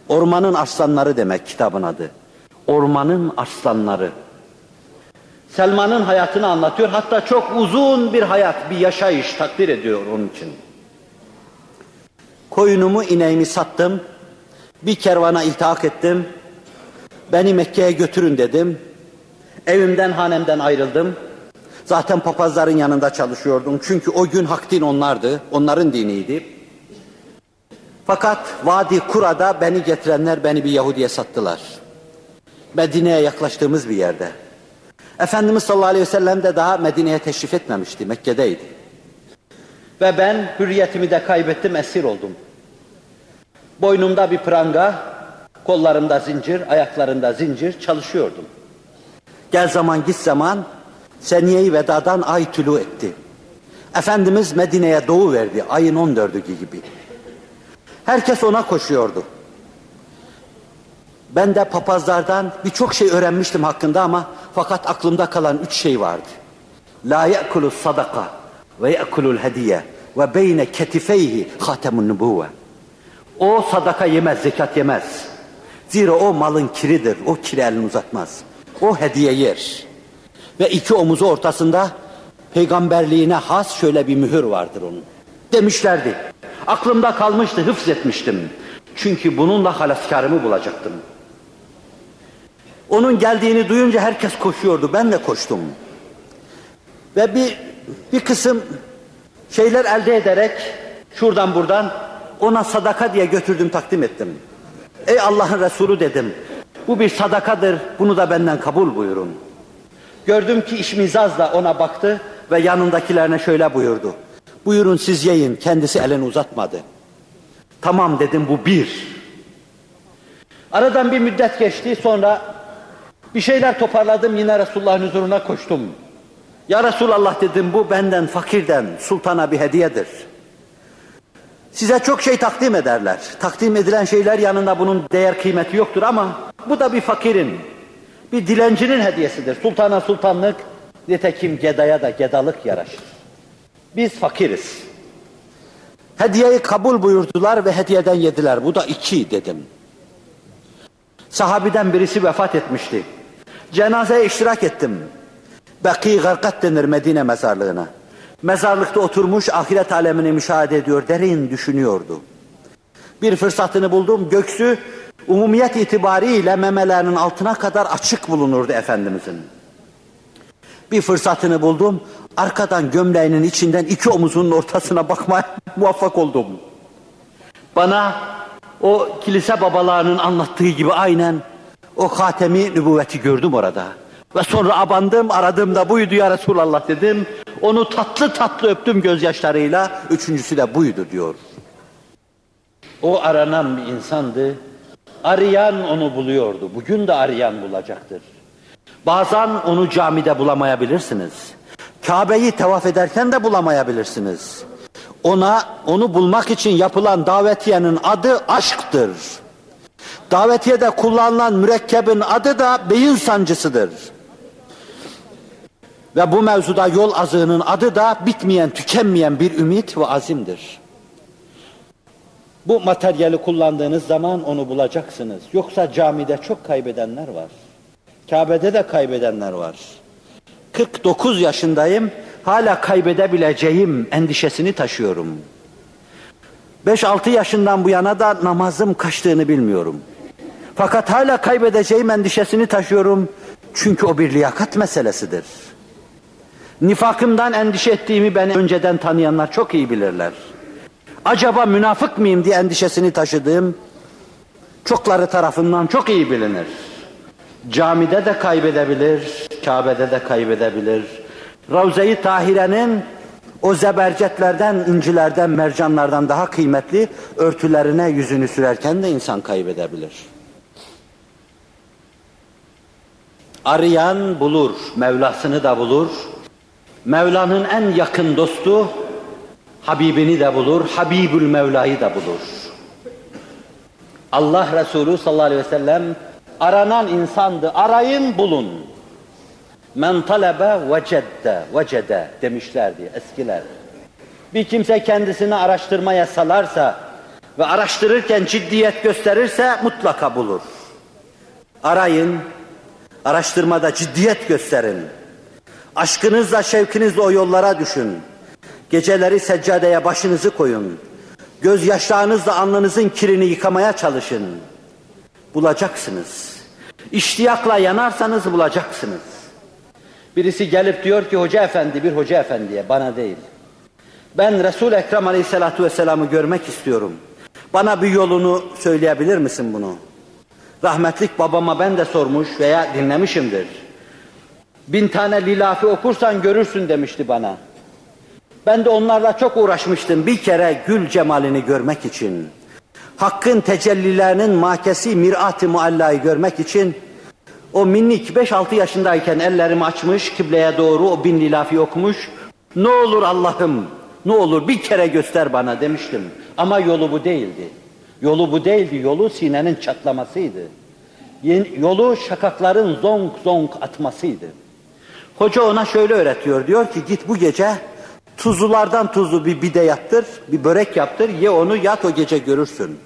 Ormanın Arslanları demek kitabın adı. Ormanın Arslanları. Selman'ın hayatını anlatıyor. Hatta çok uzun bir hayat, bir yaşayış takdir ediyor onun için. Koyunumu, ineğimi sattım. Bir kervana iltihak ettim. Beni Mekke'ye götürün dedim. Evimden, hanemden ayrıldım. Zaten papazların yanında çalışıyordum. Çünkü o gün hak din onlardı. Onların diniydi. Fakat Vadi Kura'da beni getirenler beni bir Yahudi'ye sattılar. Medine'ye yaklaştığımız bir yerde. Efendimiz sallallahu aleyhi ve sellem de daha Medine'ye teşrif etmemişti. Mekke'deydi. Ve ben hürriyetimi de kaybettim, esir oldum. Boynumda bir pranga, kollarımda zincir, ayaklarında zincir çalışıyordum. Gel zaman git zaman seniye vedadan ay tülü etti. Efendimiz Medine'ye doğu verdi ayın 14'ü gibi. Herkes ona koşuyordu. Ben de papazlardan birçok şey öğrenmiştim hakkında ama fakat aklımda kalan üç şey vardı. La ye'kulu sadaka ve ye'kulul hediye ve beyne ketifeyhi hatemun nubuve. O sadaka yemez, zekat yemez. Zira o malın kiridir, o kiri elini uzatmaz. O hediye yer. Ve iki omuzu ortasında peygamberliğine has şöyle bir mühür vardır onun. Demişlerdi. Aklımda kalmıştı, hıfz etmiştim. Çünkü bununla halaskarımı bulacaktım. Onun geldiğini duyunca herkes koşuyordu. Ben de koştum. Ve bir bir kısım şeyler elde ederek şuradan buradan ona sadaka diye götürdüm takdim ettim. Ey Allah'ın Resulü dedim. Bu bir sadakadır. Bunu da benden kabul buyurun. Gördüm ki işmizaz da ona baktı ve yanındakilerine şöyle buyurdu. Buyurun siz yiyin. Kendisi elini uzatmadı. Tamam dedim bu bir. Aradan bir müddet geçti sonra bir şeyler toparladım yine Resulullah'ın huzuruna koştum. Ya Resulallah dedim bu benden fakirden sultana bir hediyedir. Size çok şey takdim ederler. Takdim edilen şeyler yanında bunun değer kıymeti yoktur ama bu da bir fakirin, bir dilencinin hediyesidir. Sultana sultanlık, nitekim gedaya da gedalık yaraşır. Biz fakiriz. Hediyeyi kabul buyurdular ve hediyeden yediler. Bu da iki dedim. Sahabiden birisi vefat etmişti. Cenazeye iştirak ettim. Baki Garkat denir Medine mezarlığına. Mezarlıkta oturmuş ahiret alemini müşahede ediyor, derin düşünüyordu. Bir fırsatını buldum, göksü umumiyet itibariyle memelerinin altına kadar açık bulunurdu Efendimizin. Bir fırsatını buldum, arkadan gömleğinin içinden iki omuzunun ortasına bakmaya muvaffak oldum. Bana o kilise babalarının anlattığı gibi aynen o hatemi nübüvveti gördüm orada. Ve sonra abandım, aradım da buydu ya Resulallah dedim. Onu tatlı tatlı öptüm gözyaşlarıyla. Üçüncüsü de buydu diyor. O aranan bir insandı. Arayan onu buluyordu. Bugün de arayan bulacaktır. Bazen onu camide bulamayabilirsiniz. Kabe'yi tevaf ederken de bulamayabilirsiniz. Ona, onu bulmak için yapılan davetiyenin adı aşktır. Davetiyede kullanılan mürekkebin adı da beyin sancısıdır. Ve bu mevzuda yol azığının adı da bitmeyen, tükenmeyen bir ümit ve azimdir. Bu materyali kullandığınız zaman onu bulacaksınız. Yoksa camide çok kaybedenler var. Kabe'de de kaybedenler var. 49 yaşındayım. Hala kaybedebileceğim endişesini taşıyorum. 5-6 yaşından bu yana da namazım kaçtığını bilmiyorum. Fakat hala kaybedeceğim endişesini taşıyorum. Çünkü o bir liyakat meselesidir. Nifakımdan endişe ettiğimi beni önceden tanıyanlar çok iyi bilirler. Acaba münafık mıyım diye endişesini taşıdığım çokları tarafından çok iyi bilinir. Camide de kaybedebilir, Kabe'de de kaybedebilir. Ravze-i Tahire'nin o zebercetlerden, incilerden, mercanlardan daha kıymetli örtülerine yüzünü sürerken de insan kaybedebilir. Arayan bulur, Mevlasını da bulur. Mevla'nın en yakın dostu Habibini de bulur, Habibül Mevla'yı da bulur. Allah Resulü sallallahu aleyhi ve sellem aranan insandı. Arayın bulun. Men talebe vecedde, vecede demişlerdi eskiler. Bir kimse kendisini araştırmaya salarsa ve araştırırken ciddiyet gösterirse mutlaka bulur. Arayın, araştırmada ciddiyet gösterin. Aşkınızla, şevkinizle o yollara düşün. Geceleri seccadeye başınızı koyun. Gözyaşlarınızla alnınızın kirini yıkamaya çalışın. Bulacaksınız. İştiyakla yanarsanız bulacaksınız. Birisi gelip diyor ki hoca efendi bir hoca efendiye bana değil. Ben Resul-i Ekrem aleyhissalatu vesselam'ı görmek istiyorum. Bana bir yolunu söyleyebilir misin bunu? Rahmetlik babama ben de sormuş veya dinlemişimdir. Bin tane lilafi okursan görürsün demişti bana. Ben de onlarla çok uğraşmıştım bir kere gül cemalini görmek için. Hakkın tecellilerinin makesi mirat-ı muallayı görmek için o minik 5-6 yaşındayken ellerimi açmış kıbleye doğru o bin lilafi okumuş. Ne olur Allah'ım ne olur bir kere göster bana demiştim. Ama yolu bu değildi. Yolu bu değildi. Yolu sinenin çatlamasıydı. Yolu şakakların zonk zonk atmasıydı. Hoca ona şöyle öğretiyor. Diyor ki git bu gece tuzlulardan tuzlu bir bide yaptır, bir börek yaptır, ye onu yat o gece görürsün.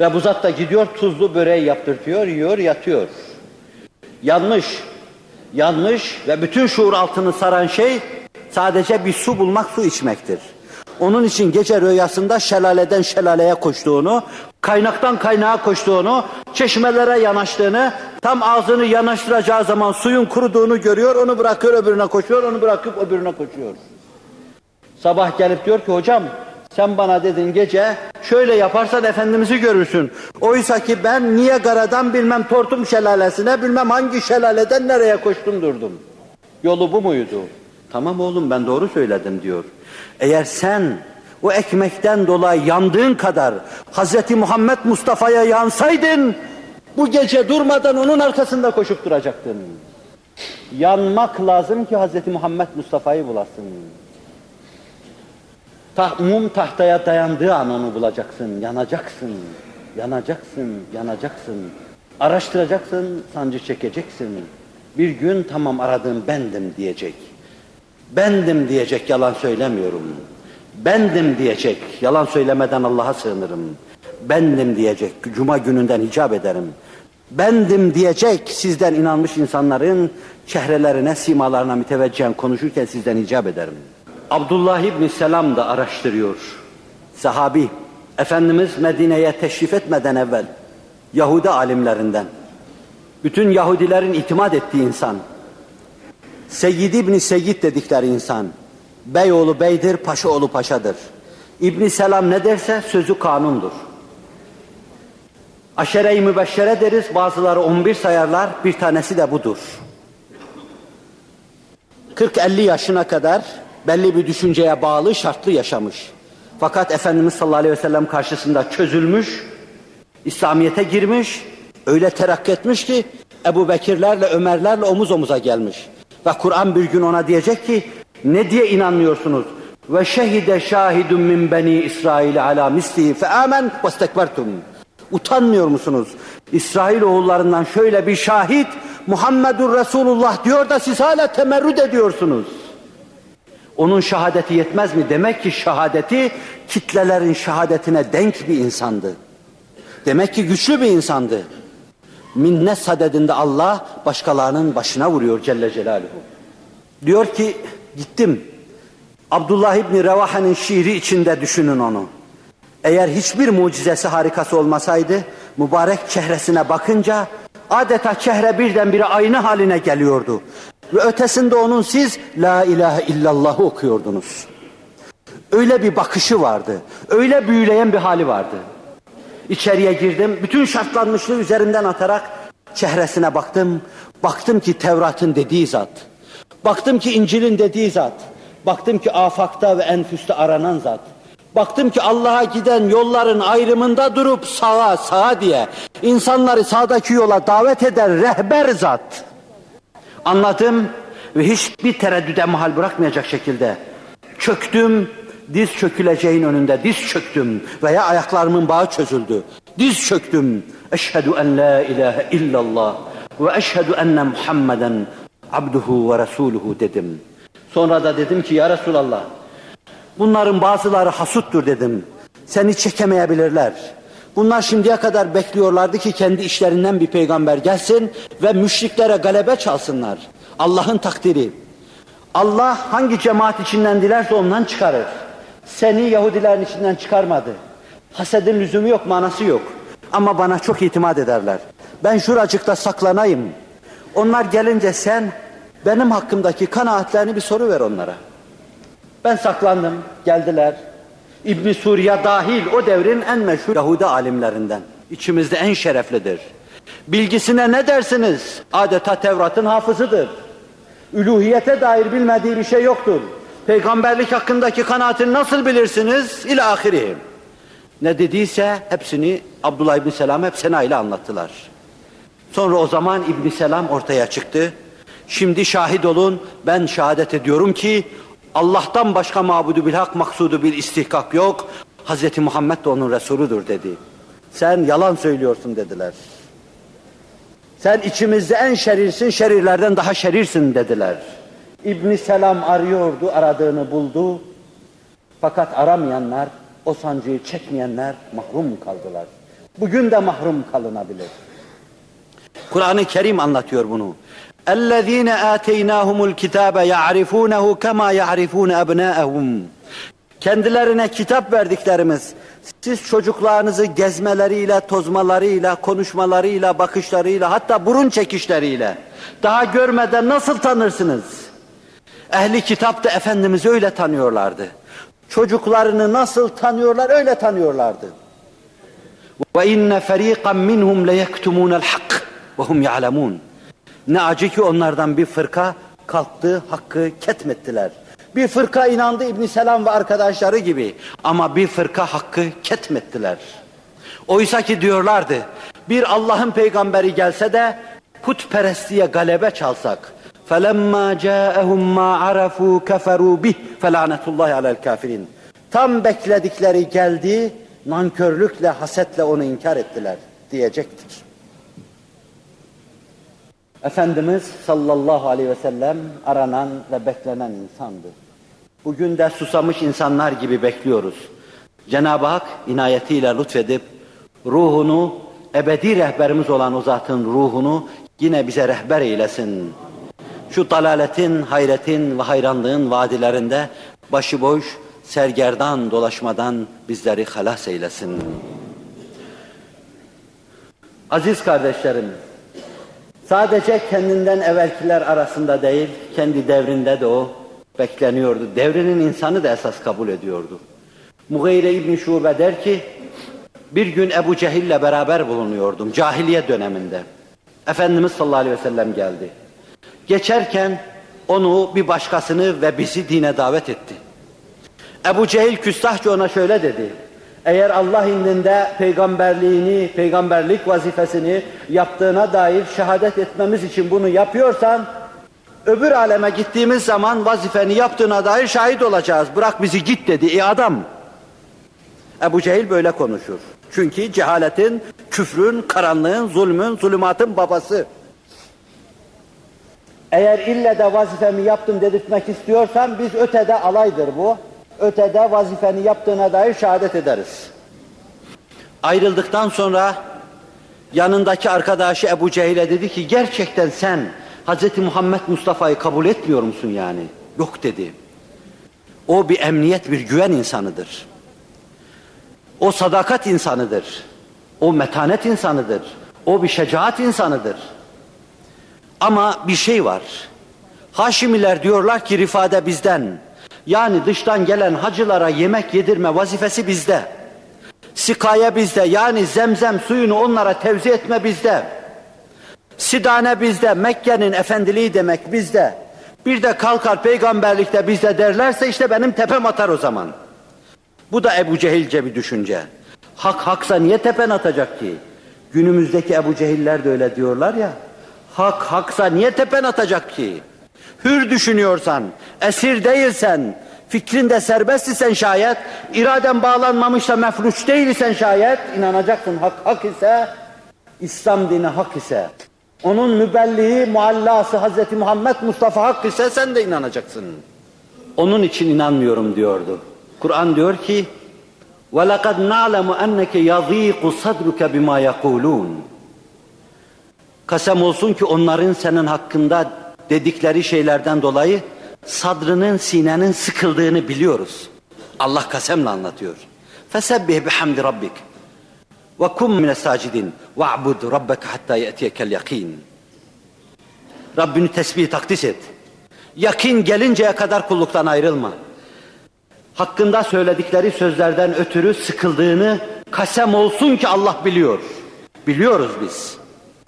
Ve bu zat da gidiyor tuzlu böreği yaptırtıyor, yiyor, yatıyor. Yanlış, yanlış ve bütün şuur altını saran şey sadece bir su bulmak, su içmektir. Onun için gece rüyasında şelaleden şelaleye koştuğunu, kaynaktan kaynağa koştuğunu, çeşmelere yanaştığını, tam ağzını yanaştıracağı zaman suyun kuruduğunu görüyor, onu bırakıyor öbürüne koşuyor, onu bırakıp öbürüne koşuyor. Sabah gelip diyor ki hocam sen bana dedin gece şöyle yaparsan Efendimiz'i görürsün. Oysa ki ben niye garadan bilmem Tortum şelalesine bilmem hangi şelaleden nereye koştum durdum. Yolu bu muydu? Tamam oğlum ben doğru söyledim diyor. Eğer sen o ekmekten dolayı yandığın kadar Hz. Muhammed Mustafa'ya yansaydın bu gece durmadan onun arkasında koşup duracaktın. Yanmak lazım ki Hz. Muhammed Mustafa'yı bulasın. Ta, mum tahtaya dayandığı an onu bulacaksın, yanacaksın, yanacaksın, yanacaksın. Araştıracaksın, sancı çekeceksin. Bir gün tamam aradığım bendim diyecek. Bendim diyecek, yalan söylemiyorum. Bendim diyecek, yalan söylemeden Allah'a sığınırım. Bendim diyecek, cuma gününden hicap ederim. Bendim diyecek sizden inanmış insanların çehrelerine, simalarına müteveccihen konuşurken sizden hicap ederim. Abdullah İbni Selam da araştırıyor. Sahabi, Efendimiz Medine'ye teşrif etmeden evvel Yahudi alimlerinden, bütün Yahudilerin itimat ettiği insan, Seyyid İbni Seyyid dedikleri insan, beyoğlu beydir, paşaoğlu paşadır. İbni Selam ne derse sözü kanundur. Aşere-i mübeşşere deriz, bazıları 11 sayarlar, bir tanesi de budur. 40-50 yaşına kadar belli bir düşünceye bağlı şartlı yaşamış. Fakat Efendimiz sallallahu aleyhi ve sellem karşısında çözülmüş, İslamiyet'e girmiş, öyle terakki etmiş ki Ebu Bekirlerle, Ömerlerle omuz omuza gelmiş. Ve Kur'an bir gün ona diyecek ki ne diye inanmıyorsunuz? Ve şehide şahidun min beni İsrail ala mislihi fe amen ve. Utanmıyor musunuz? İsrail oğullarından şöyle bir şahit Muhammedur Resulullah diyor da siz hala temerrüt ediyorsunuz. Onun şehadeti yetmez mi? Demek ki şehadeti kitlelerin şehadetine denk bir insandı. Demek ki güçlü bir insandı. minnet sadedinde Allah başkalarının başına vuruyor Celle Celaluhu. Diyor ki gittim. Abdullah İbni Revaha'nın şiiri içinde düşünün onu. Eğer hiçbir mucizesi harikası olmasaydı mübarek çehresine bakınca adeta çehre birdenbire aynı haline geliyordu. Ve ötesinde onun siz La ilahe illallah okuyordunuz. Öyle bir bakışı vardı. Öyle büyüleyen bir hali vardı. İçeriye girdim. Bütün şartlanmışlığı üzerimden atarak çehresine baktım. Baktım ki Tevrat'ın dediği zat. Baktım ki İncil'in dediği zat. Baktım ki afakta ve enfüste aranan zat. Baktım ki Allah'a giden yolların ayrımında durup sağa sağa diye insanları sağdaki yola davet eden rehber zat. Anladım ve hiçbir tereddüde mahal bırakmayacak şekilde çöktüm, diz çöküleceğin önünde diz çöktüm veya ayaklarımın bağı çözüldü. Diz çöktüm. Eşhedü en la ilahe illallah ve eşhedü enne Muhammeden abduhu ve resuluhu dedim. Sonra da dedim ki ya Resulallah bunların bazıları hasuttur dedim. Seni çekemeyebilirler. Bunlar şimdiye kadar bekliyorlardı ki kendi işlerinden bir peygamber gelsin ve müşriklere galebe çalsınlar. Allah'ın takdiri. Allah hangi cemaat içinden dilerse ondan çıkarır. Seni Yahudilerin içinden çıkarmadı. Hasedin lüzumu yok, manası yok. Ama bana çok itimat ederler. Ben şuracıkta saklanayım. Onlar gelince sen benim hakkımdaki kanaatlerini bir soru ver onlara. Ben saklandım, geldiler. İbn Suriye dahil o devrin en meşhur Yahudi alimlerinden. İçimizde en şereflidir. Bilgisine ne dersiniz? Adeta Tevrat'ın hafızıdır. Üluhiyete dair bilmediği bir şey yoktur. Peygamberlik hakkındaki kanaatini nasıl bilirsiniz? İlâ ahiri. Ne dediyse hepsini Abdullah İbni Selam hep Sena ile anlattılar. Sonra o zaman İbni Selam ortaya çıktı. Şimdi şahit olun ben şehadet ediyorum ki Allah'tan başka mabudu bil hak maksudu bir istihkak yok. Hazreti Muhammed de onun Resuludur dedi. Sen yalan söylüyorsun dediler. Sen içimizde en şerirsin, şerirlerden daha şerirsin dediler. İbn Selam arıyordu, aradığını buldu. Fakat aramayanlar, o sancıyı çekmeyenler mahrum kaldılar. Bugün de mahrum kalınabilir. Kur'an-ı Kerim anlatıyor bunu. اَلَّذ۪ينَ آتَيْنَاهُمُ الْكِتَابَ يَعْرِفُونَهُ كَمَا يَعْرِفُونَ أَبْنَاءَهُمْ Kendilerine kitap verdiklerimiz, siz çocuklarınızı gezmeleriyle, tozmalarıyla, konuşmalarıyla, bakışlarıyla, hatta burun çekişleriyle daha görmeden nasıl tanırsınız? Ehli kitap da Efendimiz'i öyle tanıyorlardı. Çocuklarını nasıl tanıyorlar, öyle tanıyorlardı. Ve inne feriqan minhum leyektumun el-hak ve hum ya'lemun. Ne acı ki onlardan bir fırka kalktı, hakkı ketmettiler. Bir fırka inandı İbn Selam ve arkadaşları gibi ama bir fırka hakkı ketmettiler. Oysa ki diyorlardı bir Allah'ın peygamberi gelse de putperestliğe galebe çalsak فَلَمَّا جَاءَهُمْ مَا عَرَفُوا كَفَرُوا بِهِ فَلَانَةُ اللّٰهِ عَلَى الْكَافِرِينَ Tam bekledikleri geldi, nankörlükle, hasetle onu inkar ettiler diyecektir. Efendimiz sallallahu aleyhi ve sellem aranan ve beklenen insandı. Bugün de susamış insanlar gibi bekliyoruz. Cenab-ı Hak inayetiyle lütfedip ruhunu, ebedi rehberimiz olan o zatın ruhunu yine bize rehber eylesin. Şu dalaletin, hayretin ve hayranlığın vadilerinde başıboş, sergerdan dolaşmadan bizleri halas eylesin. Aziz kardeşlerim, sadece kendinden evvelkiler arasında değil, kendi devrinde de o bekleniyordu. Devrinin insanı da esas kabul ediyordu. Mughire İbni Şube der ki, bir gün Ebu Cehil'le beraber bulunuyordum, cahiliye döneminde. Efendimiz sallallahu aleyhi ve sellem geldi. Geçerken onu, bir başkasını ve bizi dine davet etti. Ebu Cehil küstahça ona şöyle dedi. Eğer Allah indinde peygamberliğini, peygamberlik vazifesini yaptığına dair şehadet etmemiz için bunu yapıyorsan, öbür aleme gittiğimiz zaman vazifeni yaptığına dair şahit olacağız. Bırak bizi git dedi. Ey adam! Ebu Cehil böyle konuşur. Çünkü cehaletin, küfrün, karanlığın, zulmün, zulümatın babası. Eğer ille de vazifemi yaptım dedirtmek istiyorsan biz ötede alaydır bu. Ötede vazifeni yaptığına dair şehadet ederiz. Ayrıldıktan sonra yanındaki arkadaşı Ebu Cehil'e dedi ki gerçekten sen Hz. Muhammed Mustafa'yı kabul etmiyor musun yani? Yok dedi. O bir emniyet, bir güven insanıdır. O sadakat insanıdır. O metanet insanıdır. O bir şecaat insanıdır. Ama bir şey var. Haşimiler diyorlar ki rifade bizden. Yani dıştan gelen hacılara yemek yedirme vazifesi bizde. Sikaye bizde yani zemzem suyunu onlara tevzi etme bizde. Sidane bizde, Mekke'nin efendiliği demek bizde. Bir de kalkar peygamberlikte bizde derlerse işte benim tepem atar o zaman. Bu da Ebu Cehilce bir düşünce. Hak haksa niye tepen atacak ki? Günümüzdeki Ebu Cehiller de öyle diyorlar ya. Hak haksa niye tepen atacak ki? Hür düşünüyorsan, esir değilsen, fikrinde serbest isen şayet, iraden bağlanmamışsa mefruç değilsen şayet, inanacaksın hak hak ise, İslam dini hak ise, onun mübelliği, muallası Hz. Muhammed Mustafa hak ise sen de inanacaksın. Onun için inanmıyorum diyordu. Kur'an diyor ki, وَلَقَدْ نَعْلَمُ أَنَّكَ يَضِيقُ صَدْرُكَ بِمَا يَقُولُونَ Kasem olsun ki onların senin hakkında dedikleri şeylerden dolayı sadrının, sinenin sıkıldığını biliyoruz. Allah kasemle anlatıyor. Fesebbih bihamdi rabbik ve kum mine sacidin ve abud rabbeke hatta ye'tiyekel yakin. Rabbini tesbih takdis et. Yakin gelinceye kadar kulluktan ayrılma. Hakkında söyledikleri sözlerden ötürü sıkıldığını kasem olsun ki Allah biliyor. Biliyoruz biz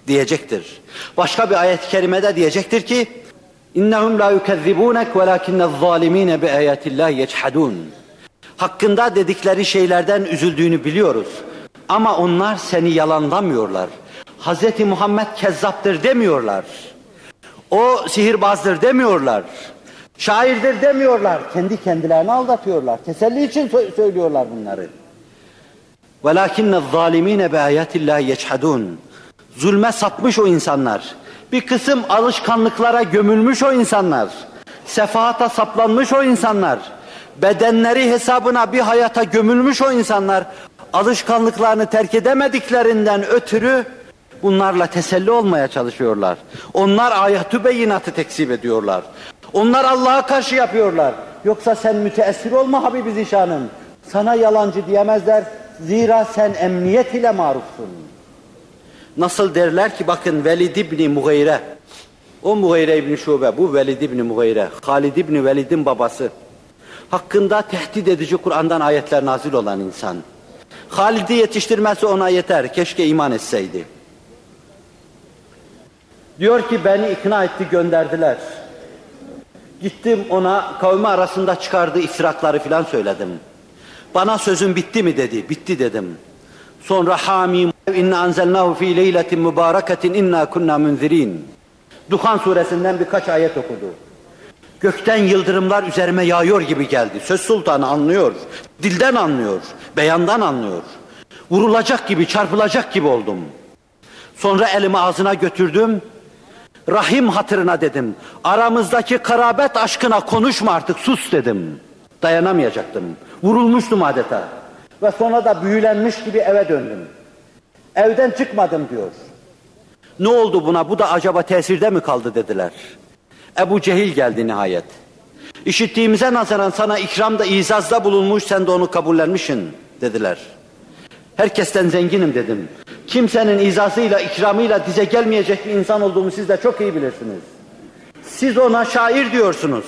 diyecektir. Başka bir ayet-i kerimede diyecektir ki İnnehum la yukezzibunek velakinnez-zalimine bi ayatillahi yechhadun. Hakkında dedikleri şeylerden üzüldüğünü biliyoruz. Ama onlar seni yalanlamıyorlar. Hz. Muhammed kezzaptır demiyorlar. O sihirbazdır demiyorlar. Şairdir demiyorlar. Kendi kendilerini aldatıyorlar. Teselli için söylüyorlar bunları. وَلَاكِنَّ الظَّالِم۪ينَ بَايَاتِ اللّٰهِ يَجْحَدُونَ Zulme sapmış o insanlar. Bir kısım alışkanlıklara gömülmüş o insanlar. Sefahata saplanmış o insanlar. Bedenleri hesabına bir hayata gömülmüş o insanlar. Alışkanlıklarını terk edemediklerinden ötürü bunlarla teselli olmaya çalışıyorlar. Onlar ayatü beyinatı tekzip ediyorlar. Onlar Allah'a karşı yapıyorlar. Yoksa sen müteessir olma Habibi Zişanım. Sana yalancı diyemezler. Zira sen emniyet ile marufsun. Nasıl derler ki bakın Velid İbni Mughayre. O Mughayre İbni Şube, bu Velid İbni Mughayre. Halid İbni Velid'in babası. Hakkında tehdit edici Kur'an'dan ayetler nazil olan insan. Halid'i yetiştirmesi ona yeter. Keşke iman etseydi. Diyor ki beni ikna etti gönderdiler. Gittim ona kavmi arasında çıkardığı iftirakları filan söyledim. Bana sözün bitti mi dedi. Bitti dedim. Sonra hamim inna anzelnahu fi leyletin mübareketin inna kunna munzirin. Duhan suresinden birkaç ayet okudu. Gökten yıldırımlar üzerime yağıyor gibi geldi. Söz sultanı anlıyor. Dilden anlıyor. Beyandan anlıyor. Vurulacak gibi, çarpılacak gibi oldum. Sonra elimi ağzına götürdüm. Rahim hatırına dedim. Aramızdaki karabet aşkına konuşma artık sus dedim. Dayanamayacaktım. Vurulmuştum adeta. Ve sonra da büyülenmiş gibi eve döndüm. Evden çıkmadım diyor. Ne oldu buna? Bu da acaba tesirde mi kaldı dediler. Ebu Cehil geldi nihayet. İşittiğimize nazaran sana ikramda, izazda bulunmuş, sen de onu kabullenmişsin dediler. Herkesten zenginim dedim. Kimsenin izasıyla, ikramıyla dize gelmeyecek bir insan olduğumu siz de çok iyi bilirsiniz. Siz ona şair diyorsunuz.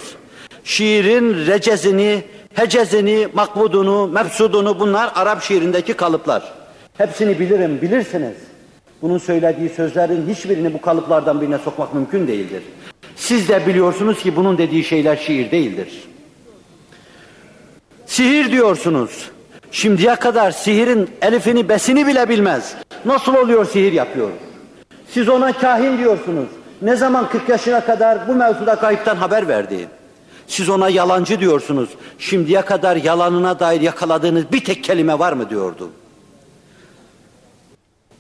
Şiirin recezini, hecezini, makbudunu, mebsudunu bunlar Arap şiirindeki kalıplar. Hepsini bilirim, bilirsiniz. Bunun söylediği sözlerin hiçbirini bu kalıplardan birine sokmak mümkün değildir. Siz de biliyorsunuz ki bunun dediği şeyler şiir değildir. Sihir diyorsunuz. Şimdiye kadar sihirin elifini besini bile bilmez. Nasıl oluyor sihir yapıyor? Siz ona kahin diyorsunuz. Ne zaman 40 yaşına kadar bu mevzuda kayıptan haber verdi? Siz ona yalancı diyorsunuz. Şimdiye kadar yalanına dair yakaladığınız bir tek kelime var mı diyordu.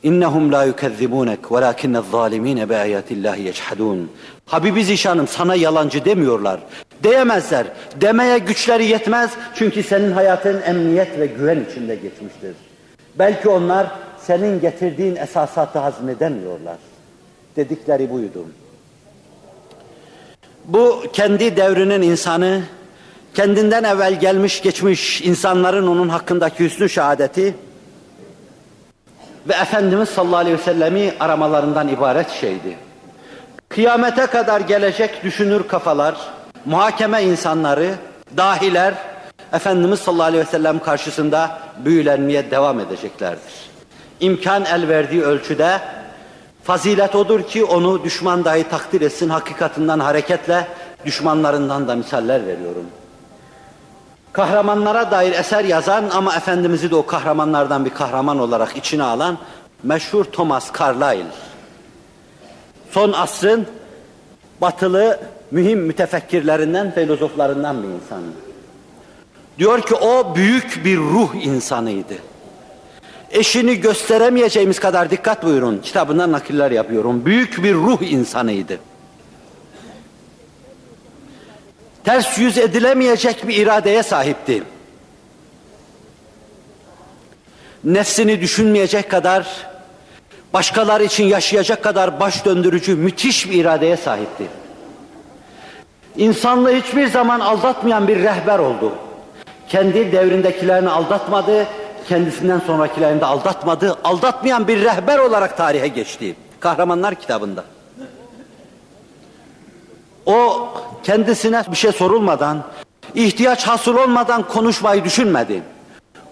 İnnehum la yukezzibunek velakinnez zalimine bi ayatillahi yeçhadun. Habibi Zişanım sana yalancı demiyorlar. Diyemezler. Demeye güçleri yetmez çünkü senin hayatın emniyet ve güven içinde geçmiştir. Belki onlar senin getirdiğin esasatı hazmedemiyorlar. Dedikleri buydu. Bu kendi devrinin insanı, kendinden evvel gelmiş geçmiş insanların onun hakkındaki hüsnü şehadeti ve Efendimiz sallallahu aleyhi ve sellemi aramalarından ibaret şeydi. Kıyamete kadar gelecek düşünür kafalar, muhakeme insanları, dahiler, Efendimiz sallallahu aleyhi ve sellem karşısında büyülenmeye devam edeceklerdir. İmkan el verdiği ölçüde fazilet odur ki onu düşman dahi takdir etsin hakikatinden hareketle düşmanlarından da misaller veriyorum. Kahramanlara dair eser yazan ama Efendimiz'i de o kahramanlardan bir kahraman olarak içine alan meşhur Thomas Carlyle. Son asrın batılı mühim mütefekkirlerinden, filozoflarından bir insan. Diyor ki o büyük bir ruh insanıydı. Eşini gösteremeyeceğimiz kadar dikkat buyurun. Kitabından nakiller yapıyorum. Büyük bir ruh insanıydı. Ters yüz edilemeyecek bir iradeye sahipti. Nefsini düşünmeyecek kadar, başkaları için yaşayacak kadar baş döndürücü müthiş bir iradeye sahipti. İnsanlığı hiçbir zaman aldatmayan bir rehber oldu. Kendi devrindekilerini aldatmadı, kendisinden sonrakilerini de aldatmadı. Aldatmayan bir rehber olarak tarihe geçti. Kahramanlar kitabında. O kendisine bir şey sorulmadan, ihtiyaç hasıl olmadan konuşmayı düşünmedi.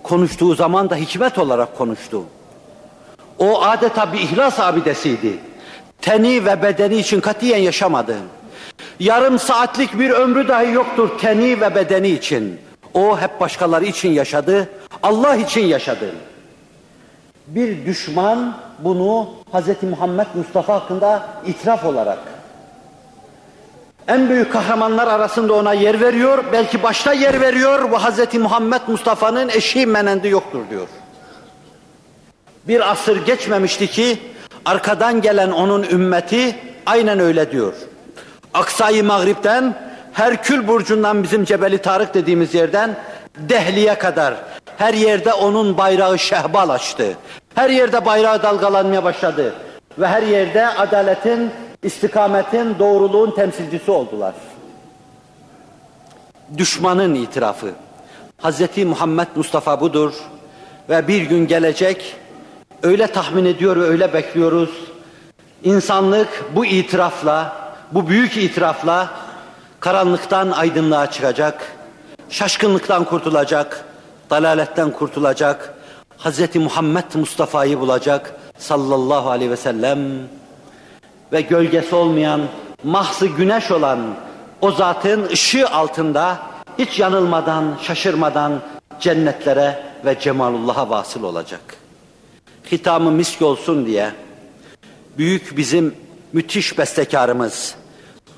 Konuştuğu zaman da hikmet olarak konuştu. O adeta bir ihlas abidesiydi. Teni ve bedeni için katiyen yaşamadı. Yarım saatlik bir ömrü dahi yoktur teni ve bedeni için. O hep başkaları için yaşadı, Allah için yaşadı. Bir düşman bunu Hz. Muhammed Mustafa hakkında itiraf olarak en büyük kahramanlar arasında ona yer veriyor, belki başta yer veriyor, bu Hz. Muhammed Mustafa'nın eşi menendi yoktur diyor. Bir asır geçmemişti ki arkadan gelen onun ümmeti aynen öyle diyor. Aksayı Mağrib'den Herkül Burcu'ndan bizim Cebeli Tarık dediğimiz yerden Dehli'ye kadar her yerde onun bayrağı şehbal açtı. Her yerde bayrağı dalgalanmaya başladı. Ve her yerde adaletin, istikametin, doğruluğun temsilcisi oldular. Düşmanın itirafı. Hz. Muhammed Mustafa budur. Ve bir gün gelecek, öyle tahmin ediyor ve öyle bekliyoruz. İnsanlık bu itirafla, bu büyük itirafla karanlıktan aydınlığa çıkacak, şaşkınlıktan kurtulacak, dalaletten kurtulacak, Hz. Muhammed Mustafa'yı bulacak sallallahu aleyhi ve sellem ve gölgesi olmayan, mahzı güneş olan o zatın ışığı altında hiç yanılmadan, şaşırmadan cennetlere ve cemalullah'a vasıl olacak. Hitamı misk olsun diye büyük bizim müthiş bestekarımız,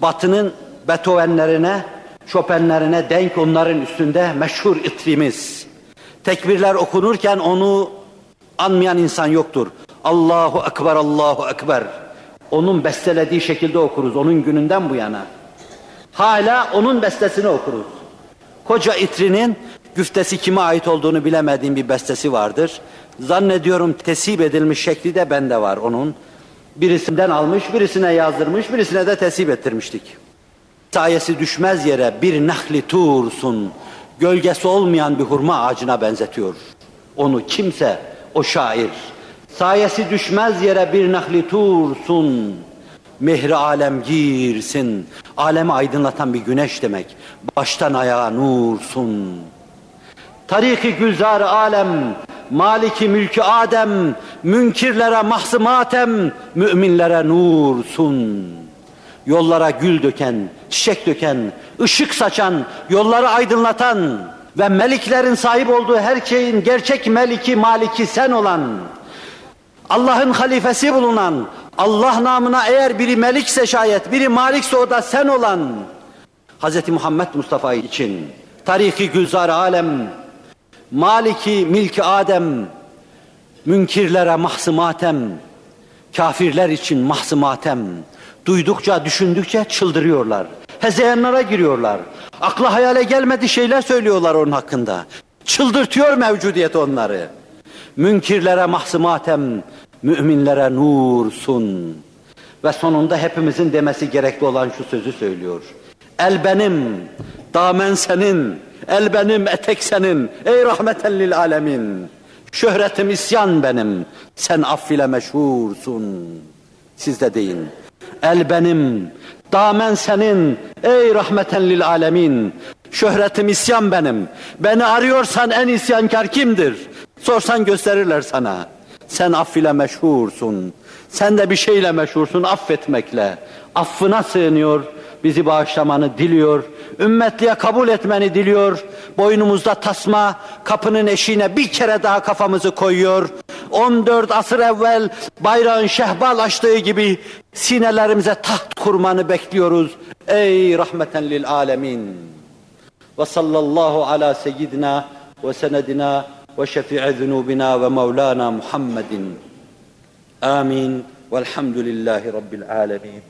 Batı'nın Beethoven'lerine, Chopin'lerine denk onların üstünde meşhur itrimiz. Tekbirler okunurken onu anmayan insan yoktur. Allahu Ekber, Allahu Ekber. Onun bestelediği şekilde okuruz, onun gününden bu yana. Hala onun bestesini okuruz. Koca itrinin güftesi kime ait olduğunu bilemediğim bir bestesi vardır. Zannediyorum tesip edilmiş şekli de bende var onun. Birisinden almış, birisine yazdırmış, birisine de tesip ettirmiştik. Sayesi düşmez yere bir nahli tursun, gölgesi olmayan bir hurma ağacına benzetiyor. Onu kimse, o şair. Sayesi düşmez yere bir nahli tursun, mehri alem girsin. Alemi aydınlatan bir güneş demek. Baştan ayağa nursun. Tariki gülzar alem, maliki mülkü Adem, münkirlere mahzı matem, müminlere nursun. Yollara gül döken, çiçek döken, ışık saçan, yolları aydınlatan ve meliklerin sahip olduğu her şeyin gerçek meliki, maliki sen olan, Allah'ın halifesi bulunan, Allah namına eğer biri melikse şayet, biri malikse o da sen olan Hz. Muhammed Mustafa için tariki gülzar alem, maliki milki Adem, münkirlere mahzı matem, kafirler için mahzı matem, duydukça, düşündükçe çıldırıyorlar. Hezeyanlara giriyorlar. Akla hayale gelmedi şeyler söylüyorlar onun hakkında. Çıldırtıyor mevcudiyet onları. Münkirlere mahsımatem, müminlere nursun. Ve sonunda hepimizin demesi gerekli olan şu sözü söylüyor. El benim, damen senin, el benim, etek senin. Ey rahmeten lil alemin. Şöhretim isyan benim, sen affile meşhursun. Siz de deyin. El benim, damen senin, ey rahmeten lil alemin. Şöhretim isyan benim. Beni arıyorsan en isyankar kimdir? Sorsan gösterirler sana. Sen affile meşhursun. Sen de bir şeyle meşhursun, affetmekle. Affına sığınıyor, bizi bağışlamanı diliyor. Ümmetliğe kabul etmeni diliyor. Boynumuzda tasma, kapının eşiğine bir kere daha kafamızı koyuyor. 14 asır evvel bayrağın şehbal açtığı gibi sinelerimize taht kurmanı bekliyoruz. Ey rahmeten lil alemin. Ve sallallahu ala seyyidina ve senedina ve şefi'i zunubina ve mevlana Muhammedin. Amin. Velhamdülillahi Rabbil alemin.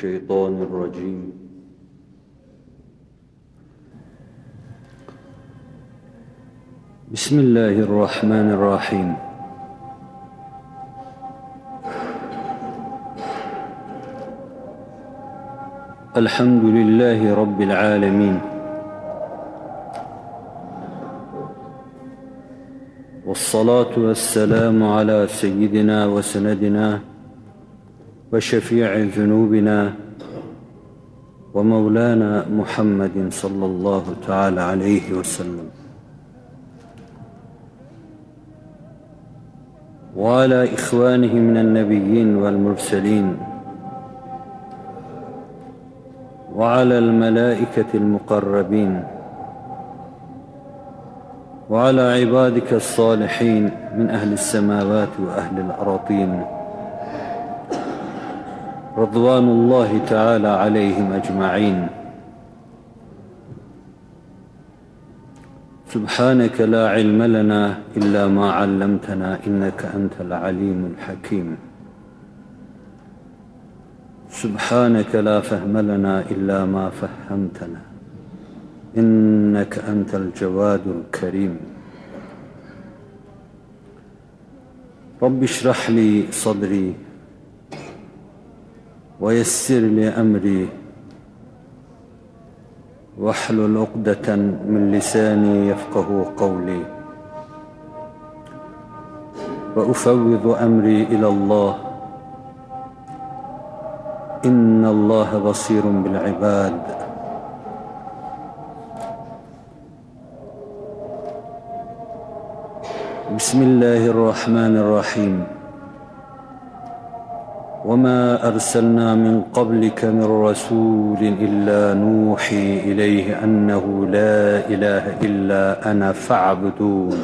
الشيطان الرجيم. بسم الله الرحمن الرحيم. الحمد لله رب العالمين. والصلاة والسلام على سيدنا وسندنا وشفيع ذنوبنا ومولانا محمد صلى الله تعالى عليه وسلم. وعلى إخوانه من النبيين والمرسلين وعلى الملائكة المقربين وعلى عبادك الصالحين من أهل السماوات وأهل الأراضين. رضوان الله تعالى عليهم أجمعين. سبحانك لا علم لنا إلا ما علمتنا إنك أنت العليم الحكيم. سبحانك لا فهم لنا إلا ما فهمتنا إنك أنت الجواد الكريم. رب اشرح لي صدري ويسر لي أمري. واحلل عقدة من لساني يفقه قولي. وأفوض أمري إلى الله. إن الله بصير بالعباد. بسم الله الرحمن الرحيم. وما أرسلنا من قبلك من رسول إلا نوحي إليه أنه لا إله إلا أنا فاعبدون.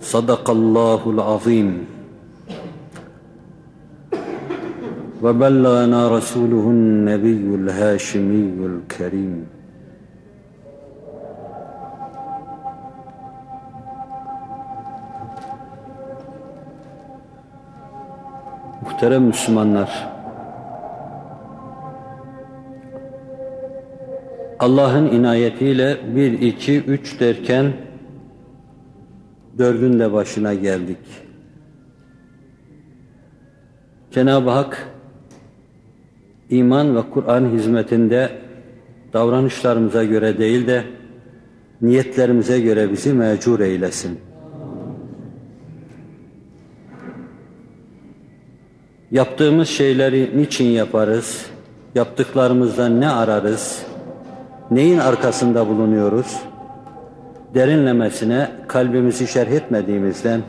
صدق الله العظيم. وبلغنا رسوله النبي الهاشمي الكريم. Muhterem Müslümanlar, Allah'ın inayetiyle bir, iki, üç derken dördün de başına geldik. Cenab-ı Hak iman ve Kur'an hizmetinde davranışlarımıza göre değil de niyetlerimize göre bizi mecur eylesin. Yaptığımız şeyleri niçin yaparız? Yaptıklarımızdan ne ararız? Neyin arkasında bulunuyoruz? Derinlemesine kalbimizi şerh etmediğimizden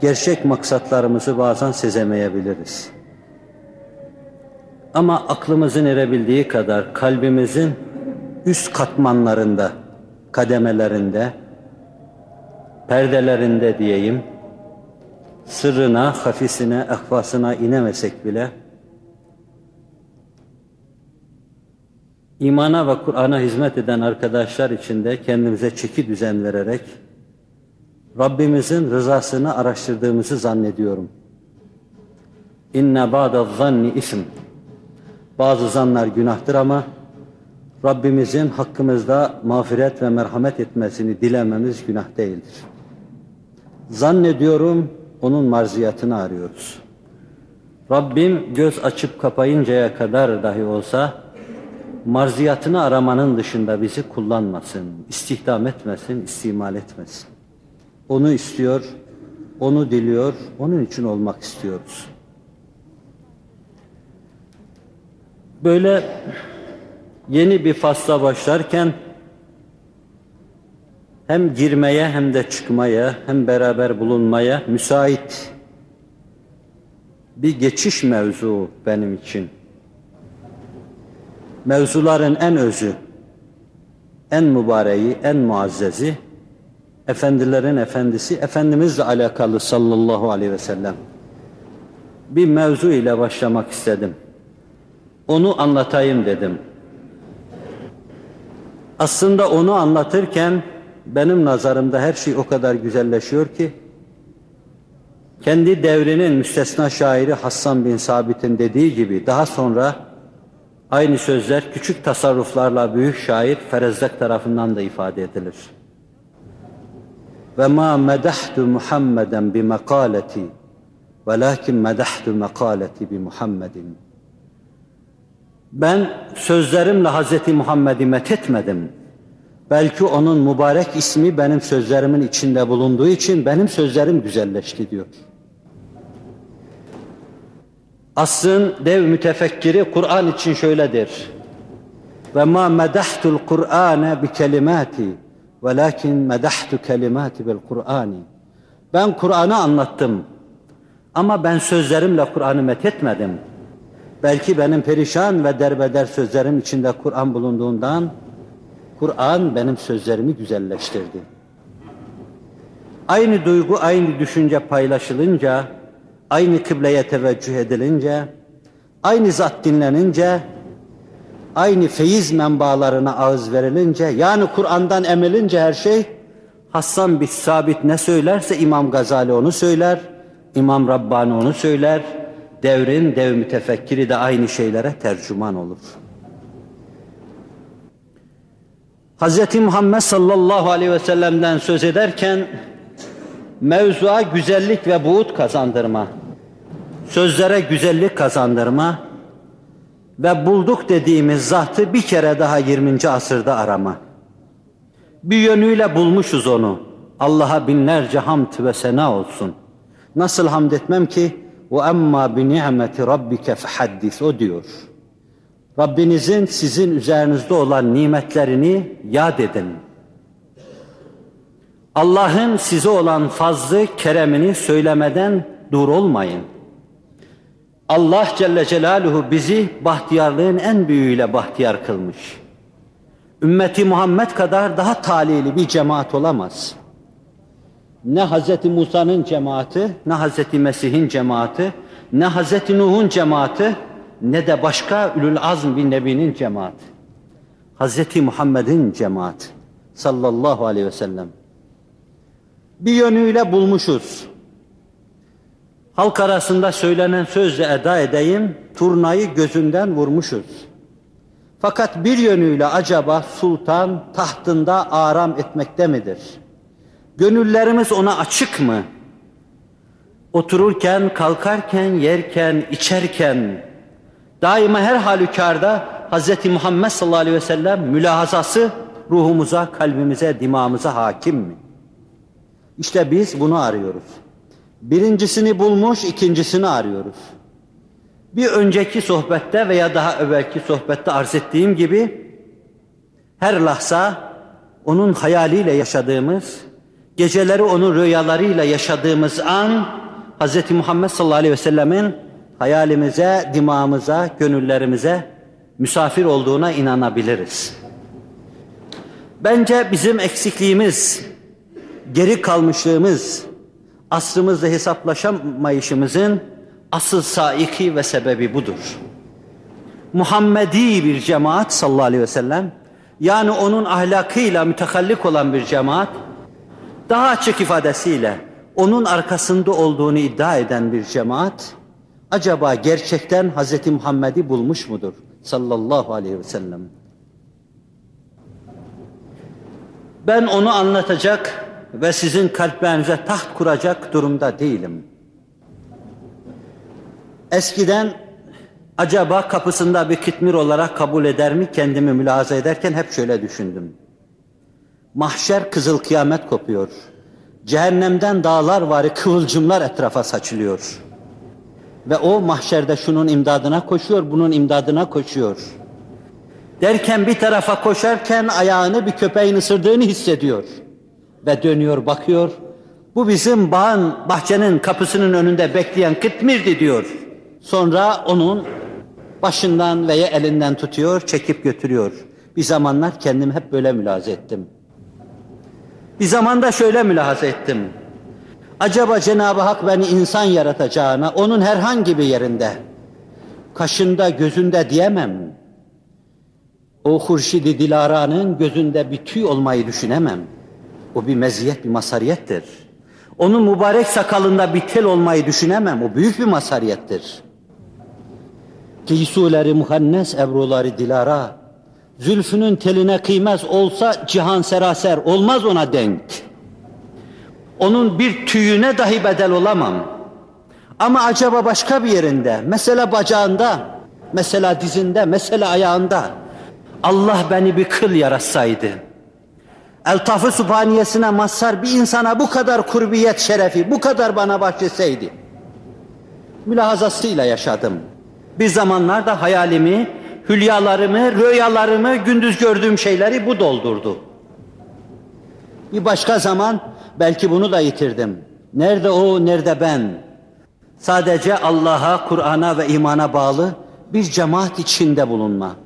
gerçek maksatlarımızı bazen sezemeyebiliriz. Ama aklımızın erebildiği kadar kalbimizin üst katmanlarında, kademelerinde, perdelerinde diyeyim, sırrına, hafisine, ehvasına inemesek bile imana ve Kur'an'a hizmet eden arkadaşlar içinde kendimize çeki düzen vererek Rabbimizin rızasını araştırdığımızı zannediyorum. İnne ba'da zanni ism. Bazı zanlar günahtır ama Rabbimizin hakkımızda mağfiret ve merhamet etmesini dilememiz günah değildir. Zannediyorum onun marziyatını arıyoruz. Rabbim göz açıp kapayıncaya kadar dahi olsa marziyatını aramanın dışında bizi kullanmasın, istihdam etmesin, istimal etmesin. Onu istiyor, onu diliyor, onun için olmak istiyoruz. Böyle yeni bir fasla başlarken hem girmeye hem de çıkmaya hem beraber bulunmaya müsait bir geçiş mevzu benim için. Mevzuların en özü, en mübareği, en muazzezi, efendilerin efendisi, Efendimizle alakalı sallallahu aleyhi ve sellem. Bir mevzu ile başlamak istedim. Onu anlatayım dedim. Aslında onu anlatırken benim nazarımda her şey o kadar güzelleşiyor ki kendi devrinin müstesna şairi Hassan bin Sabit'in dediği gibi daha sonra aynı sözler küçük tasarruflarla büyük şair Ferezdek tarafından da ifade edilir. Ve ma medahtu Muhammeden bi makaleti velakin medahtu makaleti bi Muhammedin. Ben sözlerimle Hazreti Muhammed'i methetmedim. Belki onun mübarek ismi benim sözlerimin içinde bulunduğu için benim sözlerim güzelleşti diyor. Asrın dev mütefekkiri Kur'an için şöyledir. Ve ma medahtul Kur'ane bi kelimati velakin medahtu kelimati bil Kur'ani. Ben Kur'an'ı anlattım. Ama ben sözlerimle Kur'an'ı methetmedim. Belki benim perişan ve derbeder sözlerim içinde Kur'an bulunduğundan Kur'an benim sözlerimi güzelleştirdi. Aynı duygu, aynı düşünce paylaşılınca, aynı kıbleye teveccüh edilince, aynı zat dinlenince, aynı feyiz menbalarına ağız verilince, yani Kur'an'dan emilince her şey, Hassan bin Sabit ne söylerse İmam Gazali onu söyler, İmam Rabbani onu söyler, devrin dev mütefekkiri de aynı şeylere tercüman olur. Hz. Muhammed sallallahu aleyhi ve sellem'den söz ederken mevzuğa güzellik ve buğut kazandırma, sözlere güzellik kazandırma ve bulduk dediğimiz zatı bir kere daha 20. asırda arama. Bir yönüyle bulmuşuz onu. Allah'a binlerce hamd ve sena olsun. Nasıl hamd etmem ki? Ve emma bi ni'meti rabbike fehaddis o diyor. Rabbinizin sizin üzerinizde olan nimetlerini yad edin. Allah'ın size olan fazlı keremini söylemeden dur olmayın. Allah Celle Celaluhu bizi bahtiyarlığın en büyüğüyle bahtiyar kılmış. Ümmeti Muhammed kadar daha talihli bir cemaat olamaz. Ne Hz. Musa'nın cemaati, ne Hz. Mesih'in cemaati, ne Hz. Nuh'un cemaati, ne de başka ülül azm bin nebinin cemaati. Hz. Muhammed'in cemaati sallallahu aleyhi ve sellem. Bir yönüyle bulmuşuz. Halk arasında söylenen sözle eda edeyim, turnayı gözünden vurmuşuz. Fakat bir yönüyle acaba sultan tahtında aram etmekte midir? Gönüllerimiz ona açık mı? Otururken, kalkarken, yerken, içerken, daima her halükarda Hz. Muhammed sallallahu aleyhi ve sellem mülahazası ruhumuza, kalbimize, dimağımıza hakim mi? İşte biz bunu arıyoruz. Birincisini bulmuş, ikincisini arıyoruz. Bir önceki sohbette veya daha evvelki sohbette arz ettiğim gibi her lahza onun hayaliyle yaşadığımız, geceleri onun rüyalarıyla yaşadığımız an Hz. Muhammed sallallahu aleyhi ve sellemin hayalimize, dimağımıza, gönüllerimize misafir olduğuna inanabiliriz. Bence bizim eksikliğimiz, geri kalmışlığımız, asrımızda hesaplaşamayışımızın asıl saiki ve sebebi budur. Muhammedi bir cemaat sallallahu aleyhi ve sellem, yani onun ahlakıyla mütekallik olan bir cemaat, daha açık ifadesiyle onun arkasında olduğunu iddia eden bir cemaat, acaba gerçekten Hz. Muhammed'i bulmuş mudur sallallahu aleyhi ve sellem? Ben onu anlatacak ve sizin kalplerinize taht kuracak durumda değilim. Eskiden acaba kapısında bir kitmir olarak kabul eder mi kendimi mülahaza ederken hep şöyle düşündüm. Mahşer kızıl kıyamet kopuyor. Cehennemden dağlar var, kıvılcımlar etrafa saçılıyor. Ve o mahşerde şunun imdadına koşuyor, bunun imdadına koşuyor. Derken bir tarafa koşarken ayağını bir köpeğin ısırdığını hissediyor. Ve dönüyor bakıyor. Bu bizim bağın, bahçenin kapısının önünde bekleyen kıtmirdi diyor. Sonra onun başından veya elinden tutuyor, çekip götürüyor. Bir zamanlar kendim hep böyle mülahaza ettim. Bir zamanda şöyle mülahaza ettim. Acaba Cenab-ı Hak beni insan yaratacağına onun herhangi bir yerinde, kaşında, gözünde diyemem. O Hurşid-i Dilara'nın gözünde bir tüy olmayı düşünemem. O bir meziyet, bir masariyettir. Onun mübarek sakalında bir tel olmayı düşünemem. O büyük bir masariyettir. Giysuleri muhannes, ebruları dilara. Zülfünün teline kıymaz olsa cihan seraser, olmaz ona denk. Onun bir tüyüne dahi bedel olamam. Ama acaba başka bir yerinde, mesela bacağında, mesela dizinde, mesela ayağında Allah beni bir kıl yaratsaydı, Eltaf-ı Subhaniyesine mazhar bir insana bu kadar kurbiyet şerefi, bu kadar bana bahşetseydi, mülahazasıyla yaşadım. Bir zamanlarda hayalimi, hülyalarımı, rüyalarımı, gündüz gördüğüm şeyleri bu doldurdu. Bir başka zaman belki bunu da yitirdim. Nerede o, nerede ben? Sadece Allah'a, Kur'an'a ve imana bağlı bir cemaat içinde bulunma.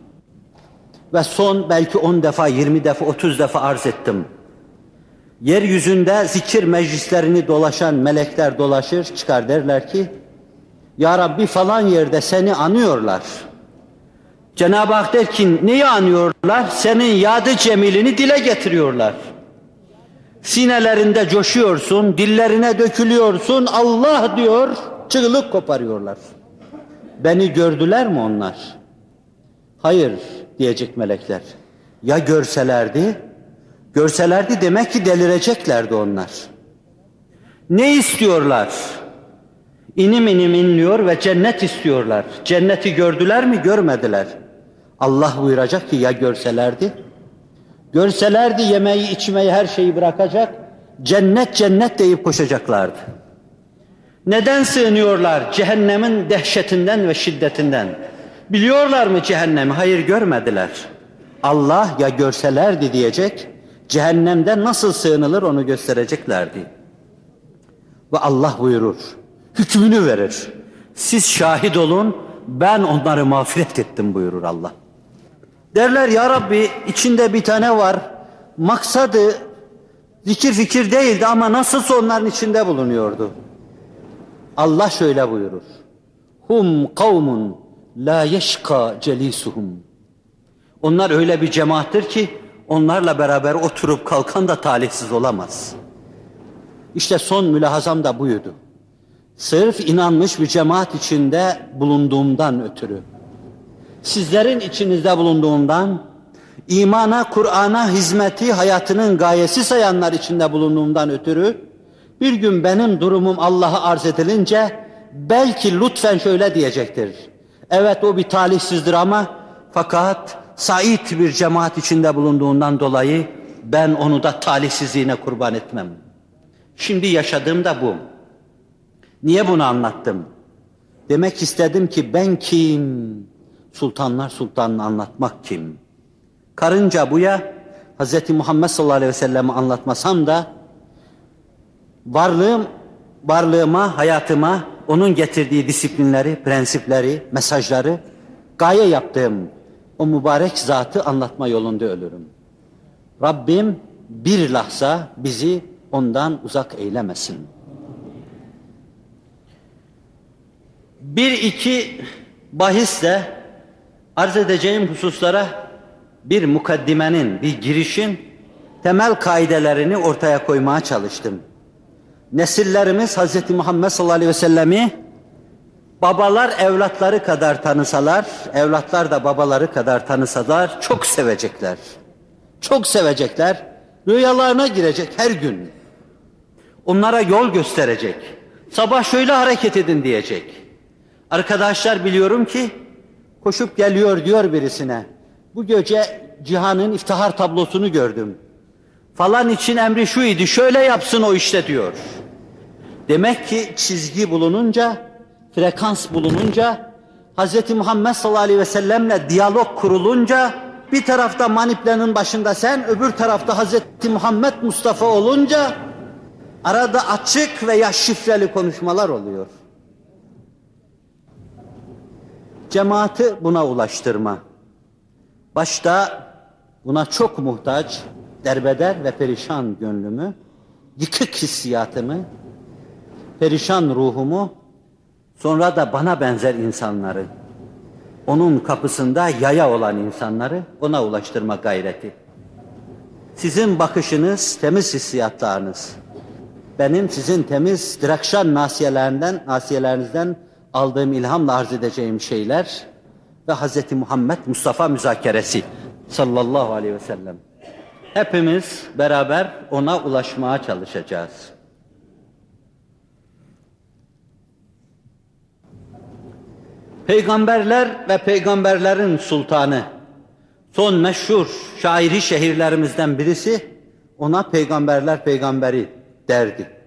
Ve son belki 10 defa, 20 defa, 30 defa arz ettim. Yeryüzünde zikir meclislerini dolaşan melekler dolaşır, çıkar derler ki, Ya Rabbi falan yerde seni anıyorlar. Cenab-ı Hak der ki neyi anıyorlar? Senin yadı cemilini dile getiriyorlar. Sinelerinde coşuyorsun, dillerine dökülüyorsun, Allah diyor, çığlık koparıyorlar. Beni gördüler mi onlar? Hayır diyecek melekler. Ya görselerdi? Görselerdi demek ki delireceklerdi onlar. Ne istiyorlar? İnim inim inliyor ve cennet istiyorlar. Cenneti gördüler mi? Görmediler. Allah buyuracak ki ya görselerdi? Görselerdi yemeği, içmeyi, her şeyi bırakacak. Cennet cennet deyip koşacaklardı. Neden sığınıyorlar? Cehennemin dehşetinden ve şiddetinden. Biliyorlar mı cehennemi? Hayır görmediler. Allah ya görselerdi diyecek, cehennemden nasıl sığınılır onu göstereceklerdi. Ve Allah buyurur, hükmünü verir. Siz şahit olun, ben onları mağfiret ettim buyurur Allah. Derler ya Rabbi içinde bir tane var, maksadı zikir fikir değildi ama nasılsa onların içinde bulunuyordu. Allah şöyle buyurur. Hum kavmun la yeşka celisuhum. Onlar öyle bir cemaattir ki onlarla beraber oturup kalkan da talihsiz olamaz. İşte son mülahazam da buydu. Sırf inanmış bir cemaat içinde bulunduğumdan ötürü. Sizlerin içinizde bulunduğumdan, imana, Kur'an'a hizmeti hayatının gayesi sayanlar içinde bulunduğumdan ötürü, bir gün benim durumum Allah'a arz edilince, belki lütfen şöyle diyecektir. Evet o bir talihsizdir ama, fakat sait bir cemaat içinde bulunduğundan dolayı, ben onu da talihsizliğine kurban etmem. Şimdi yaşadığım da bu. Niye bunu anlattım? Demek istedim ki ben kim? Sultanlar sultanını anlatmak kim? Karınca buya Hz. Muhammed sallallahu aleyhi ve sellem'i anlatmasam da varlığım, varlığıma, hayatıma onun getirdiği disiplinleri, prensipleri, mesajları gaye yaptığım o mübarek zatı anlatma yolunda ölürüm. Rabbim bir lahza bizi ondan uzak eylemesin. Bir iki bahisle arz edeceğim hususlara bir mukaddimenin, bir girişin temel kaidelerini ortaya koymaya çalıştım. Nesillerimiz Hz. Muhammed sallallahu aleyhi ve sellemi babalar evlatları kadar tanısalar, evlatlar da babaları kadar tanısalar çok sevecekler. Çok sevecekler. Rüyalarına girecek her gün. Onlara yol gösterecek. Sabah şöyle hareket edin diyecek. Arkadaşlar biliyorum ki koşup geliyor diyor birisine. Bu gece cihanın iftihar tablosunu gördüm. Falan için emri şu idi, şöyle yapsın o işte diyor. Demek ki çizgi bulununca, frekans bulununca, Hz. Muhammed sallallahu aleyhi ve sellemle diyalog kurulunca, bir tarafta maniplenin başında sen, öbür tarafta Hz. Muhammed Mustafa olunca, arada açık veya şifreli konuşmalar oluyor. Cemaati buna ulaştırma. Başta buna çok muhtaç, derbeder ve perişan gönlümü, yıkık hissiyatımı, perişan ruhumu, sonra da bana benzer insanları, onun kapısında yaya olan insanları ona ulaştırma gayreti. Sizin bakışınız, temiz hissiyatlarınız, benim sizin temiz direkşan nasiyelerinden, nasiyelerinizden aldığım ilhamla arz edeceğim şeyler ve Hz. Muhammed Mustafa müzakeresi sallallahu aleyhi ve sellem. Hepimiz beraber ona ulaşmaya çalışacağız. Peygamberler ve peygamberlerin sultanı, son meşhur şairi şehirlerimizden birisi ona peygamberler peygamberi derdi.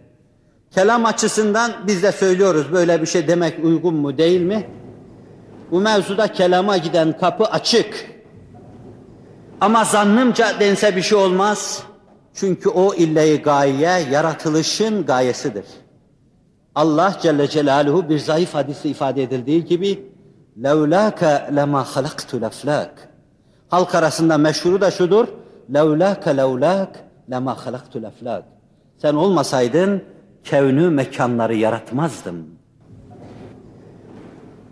Kelam açısından biz de söylüyoruz böyle bir şey demek uygun mu değil mi? Bu mevzuda kelama giden kapı açık. Ama zannımca dense bir şey olmaz. Çünkü o ille gaye, yaratılışın gayesidir. Allah Celle Celaluhu bir zayıf hadisi ifade edildiği gibi levlâke lemâ halaktu leflâk. Halk arasında meşhuru da şudur. Levlâke levlâk lemâ halaktu leflâk. Sen olmasaydın kevnü mekanları yaratmazdım.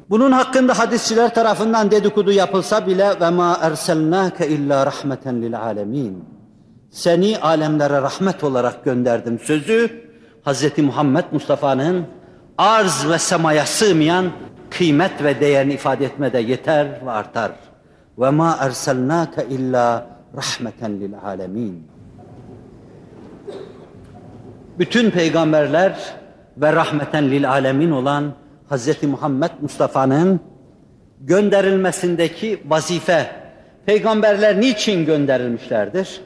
Bunun hakkında hadisçiler tarafından dedikodu yapılsa bile ve ma erselnake illa rahmeten lil alemin. Seni alemlere rahmet olarak gönderdim sözü Hz. Muhammed Mustafa'nın arz ve semaya sığmayan kıymet ve değerini ifade etmede yeter ve artar. Ve ma erselnake illa rahmeten lil alemin. Bütün peygamberler ve rahmeten lil alemin olan Hz. Muhammed Mustafa'nın gönderilmesindeki vazife, peygamberler niçin gönderilmişlerdir?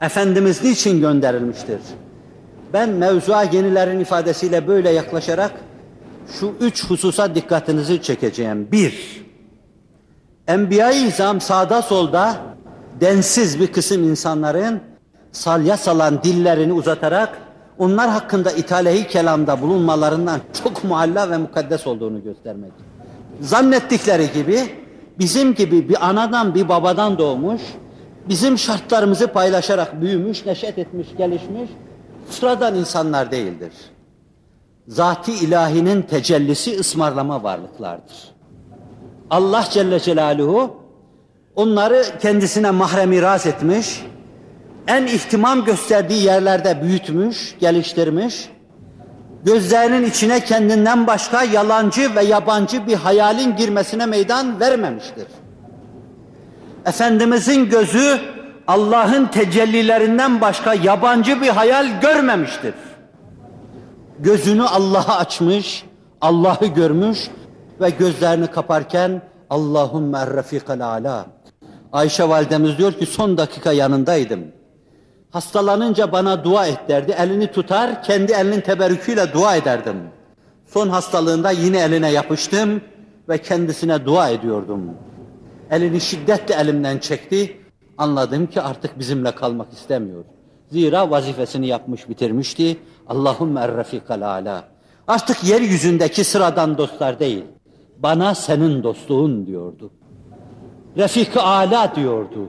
Efendimiz niçin gönderilmiştir? Ben mevzua yenilerin ifadesiyle böyle yaklaşarak şu üç hususa dikkatinizi çekeceğim. Bir, Enbiya-i İzam sağda solda densiz bir kısım insanların salya salan dillerini uzatarak onlar hakkında italehi kelamda bulunmalarından çok mualla ve mukaddes olduğunu göstermek. Zannettikleri gibi bizim gibi bir anadan bir babadan doğmuş, bizim şartlarımızı paylaşarak büyümüş, neşet etmiş, gelişmiş sıradan insanlar değildir. Zati ilahinin tecellisi ısmarlama varlıklardır. Allah Celle Celaluhu onları kendisine mahrem miras etmiş, en ihtimam gösterdiği yerlerde büyütmüş, geliştirmiş, gözlerinin içine kendinden başka yalancı ve yabancı bir hayalin girmesine meydan vermemiştir. Efendimizin gözü Allah'ın tecellilerinden başka yabancı bir hayal görmemiştir. Gözünü Allah'a açmış, Allah'ı görmüş ve gözlerini kaparken Allahümme errafikal ala. Ayşe validemiz diyor ki son dakika yanındaydım. Hastalanınca bana dua et derdi. Elini tutar, kendi elinin teberrüküyle dua ederdim. Son hastalığında yine eline yapıştım ve kendisine dua ediyordum. Elini şiddetle elimden çekti. Anladım ki artık bizimle kalmak istemiyor. Zira vazifesini yapmış bitirmişti. Allahümme errafikal ala. Artık yeryüzündeki sıradan dostlar değil. Bana senin dostluğun diyordu. Refik-i ala diyordu.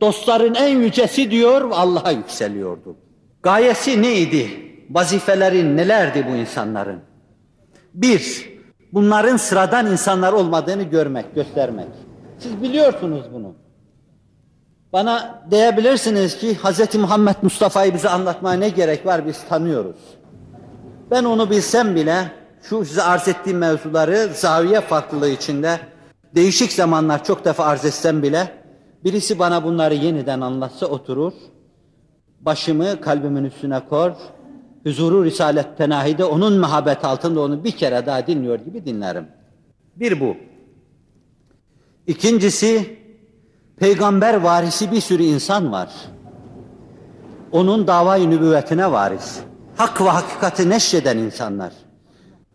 Dostların en yücesi diyor Allah'a yükseliyordu. Gayesi neydi? Vazifeleri nelerdi bu insanların? Bir, bunların sıradan insanlar olmadığını görmek, göstermek. Siz biliyorsunuz bunu. Bana diyebilirsiniz ki Hz. Muhammed Mustafa'yı bize anlatmaya ne gerek var biz tanıyoruz. Ben onu bilsem bile şu size arz ettiğim mevzuları zaviye farklılığı içinde değişik zamanlar çok defa arz etsem bile birisi bana bunları yeniden anlatsa oturur, başımı kalbimin üstüne kor, huzuru Risalet Penahi'de onun mehabet altında onu bir kere daha dinliyor gibi dinlerim. Bir bu. İkincisi, peygamber varisi bir sürü insan var. Onun davayı nübüvvetine varis. Hak ve hakikati neşreden insanlar.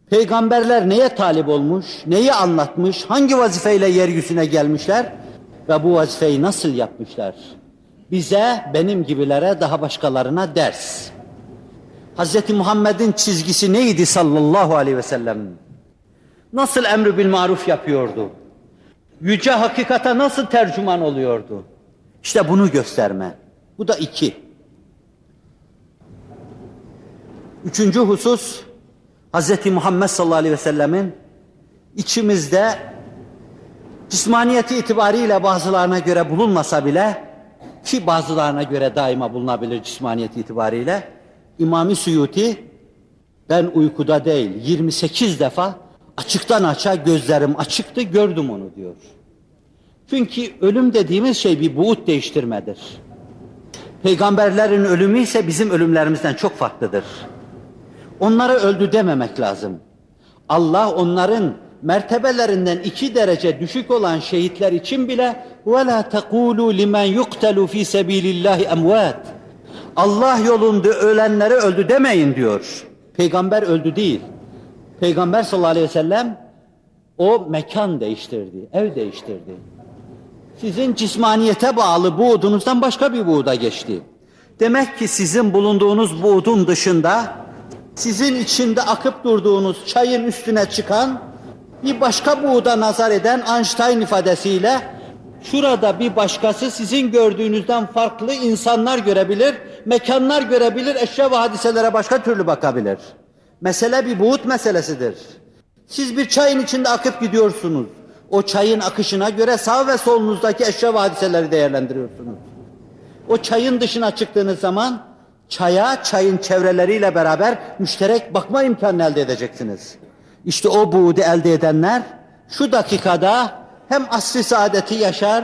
Peygamberler neye talip olmuş, neyi anlatmış, hangi vazifeyle yeryüzüne gelmişler ve bu vazifeyi nasıl yapmışlar? Bize, benim gibilere, daha başkalarına ders. Hz. Muhammed'in çizgisi neydi sallallahu aleyhi ve sellem? Nasıl emri bil maruf yapıyordu? Yüce hakikata nasıl tercüman oluyordu? İşte bunu gösterme. Bu da iki. Üçüncü husus, Hz. Muhammed sallallahu aleyhi ve sellemin içimizde cismaniyeti itibariyle bazılarına göre bulunmasa bile ki bazılarına göre daima bulunabilir cismaniyeti itibariyle İmam-ı Suyuti ben uykuda değil 28 defa açıktan açığa gözlerim açıktı gördüm onu diyor. Çünkü ölüm dediğimiz şey bir buğut değiştirmedir. Peygamberlerin ölümü ise bizim ölümlerimizden çok farklıdır. Onlara öldü dememek lazım. Allah onların mertebelerinden iki derece düşük olan şehitler için bile وَلَا تَقُولُوا لِمَنْ يُقْتَلُوا ف۪ي سَب۪يلِ اللّٰهِ اَمْوَاتٍ Allah yolunda ölenlere öldü demeyin diyor. Peygamber öldü değil. Peygamber sallallahu aleyhi ve sellem o mekan değiştirdi, ev değiştirdi. Sizin cismaniyete bağlı buğdunuzdan başka bir buğda geçti. Demek ki sizin bulunduğunuz buğdun dışında sizin içinde akıp durduğunuz çayın üstüne çıkan bir başka buğda nazar eden Einstein ifadesiyle şurada bir başkası sizin gördüğünüzden farklı insanlar görebilir, mekanlar görebilir, eşya ve hadiselere başka türlü bakabilir. Mesele bir buğut meselesidir. Siz bir çayın içinde akıp gidiyorsunuz. O çayın akışına göre sağ ve solunuzdaki eşya ve hadiseleri değerlendiriyorsunuz. O çayın dışına çıktığınız zaman çaya, çayın çevreleriyle beraber müşterek bakma imkanı elde edeceksiniz. İşte o buğdu elde edenler şu dakikada hem asri saadeti yaşar,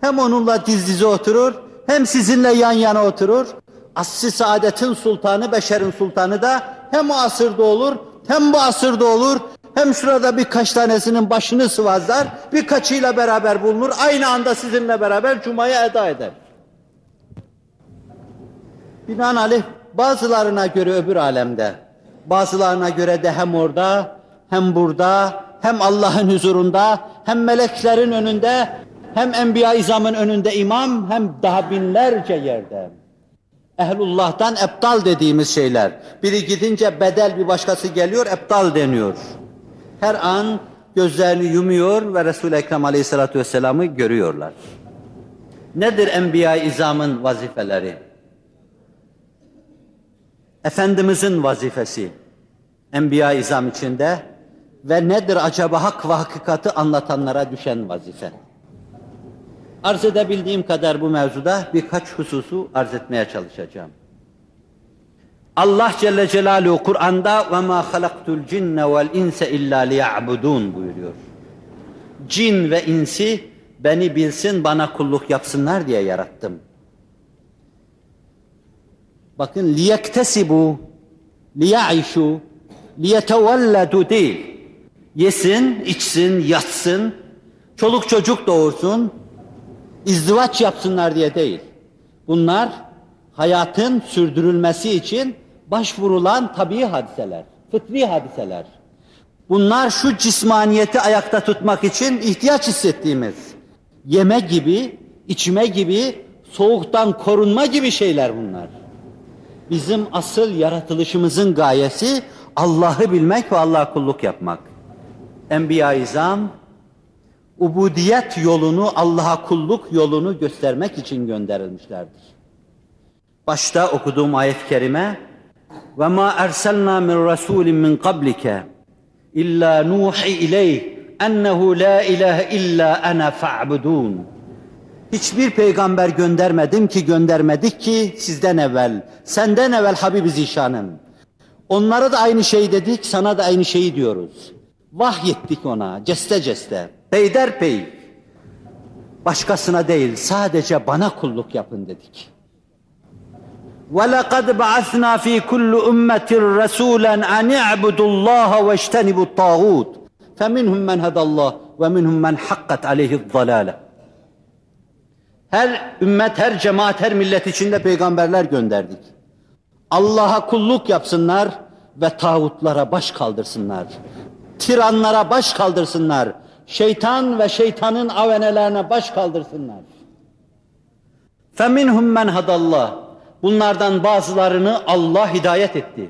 hem onunla diz dize oturur, hem sizinle yan yana oturur. Asri saadetin sultanı, beşerin sultanı da hem o asırda olur, hem bu asırda olur, hem şurada birkaç tanesinin başını sıvazlar, birkaçıyla beraber bulunur, aynı anda sizinle beraber Cuma'yı eda eder. Binaenaleyh bazılarına göre öbür alemde, bazılarına göre de hem orada, hem burada, hem Allah'ın huzurunda, hem meleklerin önünde, hem enbiya izamın önünde imam, hem daha binlerce yerde. Ehlullah'tan eptal dediğimiz şeyler. Biri gidince bedel bir başkası geliyor, eptal deniyor. Her an gözlerini yumuyor ve Resul-i Ekrem Aleyhisselatü Vesselam'ı görüyorlar. Nedir enbiya izamın vazifeleri? Efendimizin vazifesi Enbiya-i İzam içinde ve nedir acaba hak ve hakikati anlatanlara düşen vazife? Arz edebildiğim kadar bu mevzuda birkaç hususu arz etmeye çalışacağım. Allah Celle Celaluhu Kur'an'da ve ma halaktul cinne vel inse illa liya'budun buyuruyor. Cin ve insi beni bilsin, bana kulluk yapsınlar diye yarattım. Bakın liyektesibu, liyaişu, liyetevelledu değil. Yesin, içsin, yatsın, çoluk çocuk doğursun, izdivaç yapsınlar diye değil. Bunlar hayatın sürdürülmesi için başvurulan tabii hadiseler, fıtri hadiseler. Bunlar şu cismaniyeti ayakta tutmak için ihtiyaç hissettiğimiz yeme gibi, içme gibi, soğuktan korunma gibi şeyler bunlar. Bizim asıl yaratılışımızın gayesi Allah'ı bilmek ve Allah'a kulluk yapmak. Enbiya-i İzam, ubudiyet yolunu, Allah'a kulluk yolunu göstermek için gönderilmişlerdir. Başta okuduğum ayet-i kerime ve ma erselna min rasulin min qablike illa nuhi ileyh ennehu la ilahe illa ana fa'budun. Hiçbir peygamber göndermedim ki göndermedik ki sizden evvel, senden evvel Habib-i Zişanım. Onlara da aynı şey dedik, sana da aynı şeyi diyoruz. Vahyettik ona, ceste ceste, peyderpey. Başkasına değil, sadece bana kulluk yapın dedik. وَلَقَدْ بَعَثْنَا ف۪ي كُلُّ اُمَّةٍ رَسُولًا اَنْ اِعْبُدُوا اللّٰهَ وَاجْتَنِبُوا الطَّاغُوتِ فَمِنْهُمْ مَنْ هَدَى اللّٰهِ وَمِنْهُمْ مَنْ حَقَّتْ عَلَيْهِ الضَّلَالَةِ Her ümmet, her cemaat, her millet içinde peygamberler gönderdik. Allah'a kulluk yapsınlar ve tağutlara baş kaldırsınlar. Tiranlara baş kaldırsınlar. Şeytan ve şeytanın avenelerine baş kaldırsınlar. فَمِنْهُمْ مَنْ هَدَى اللّٰهِ Bunlardan bazılarını Allah hidayet etti.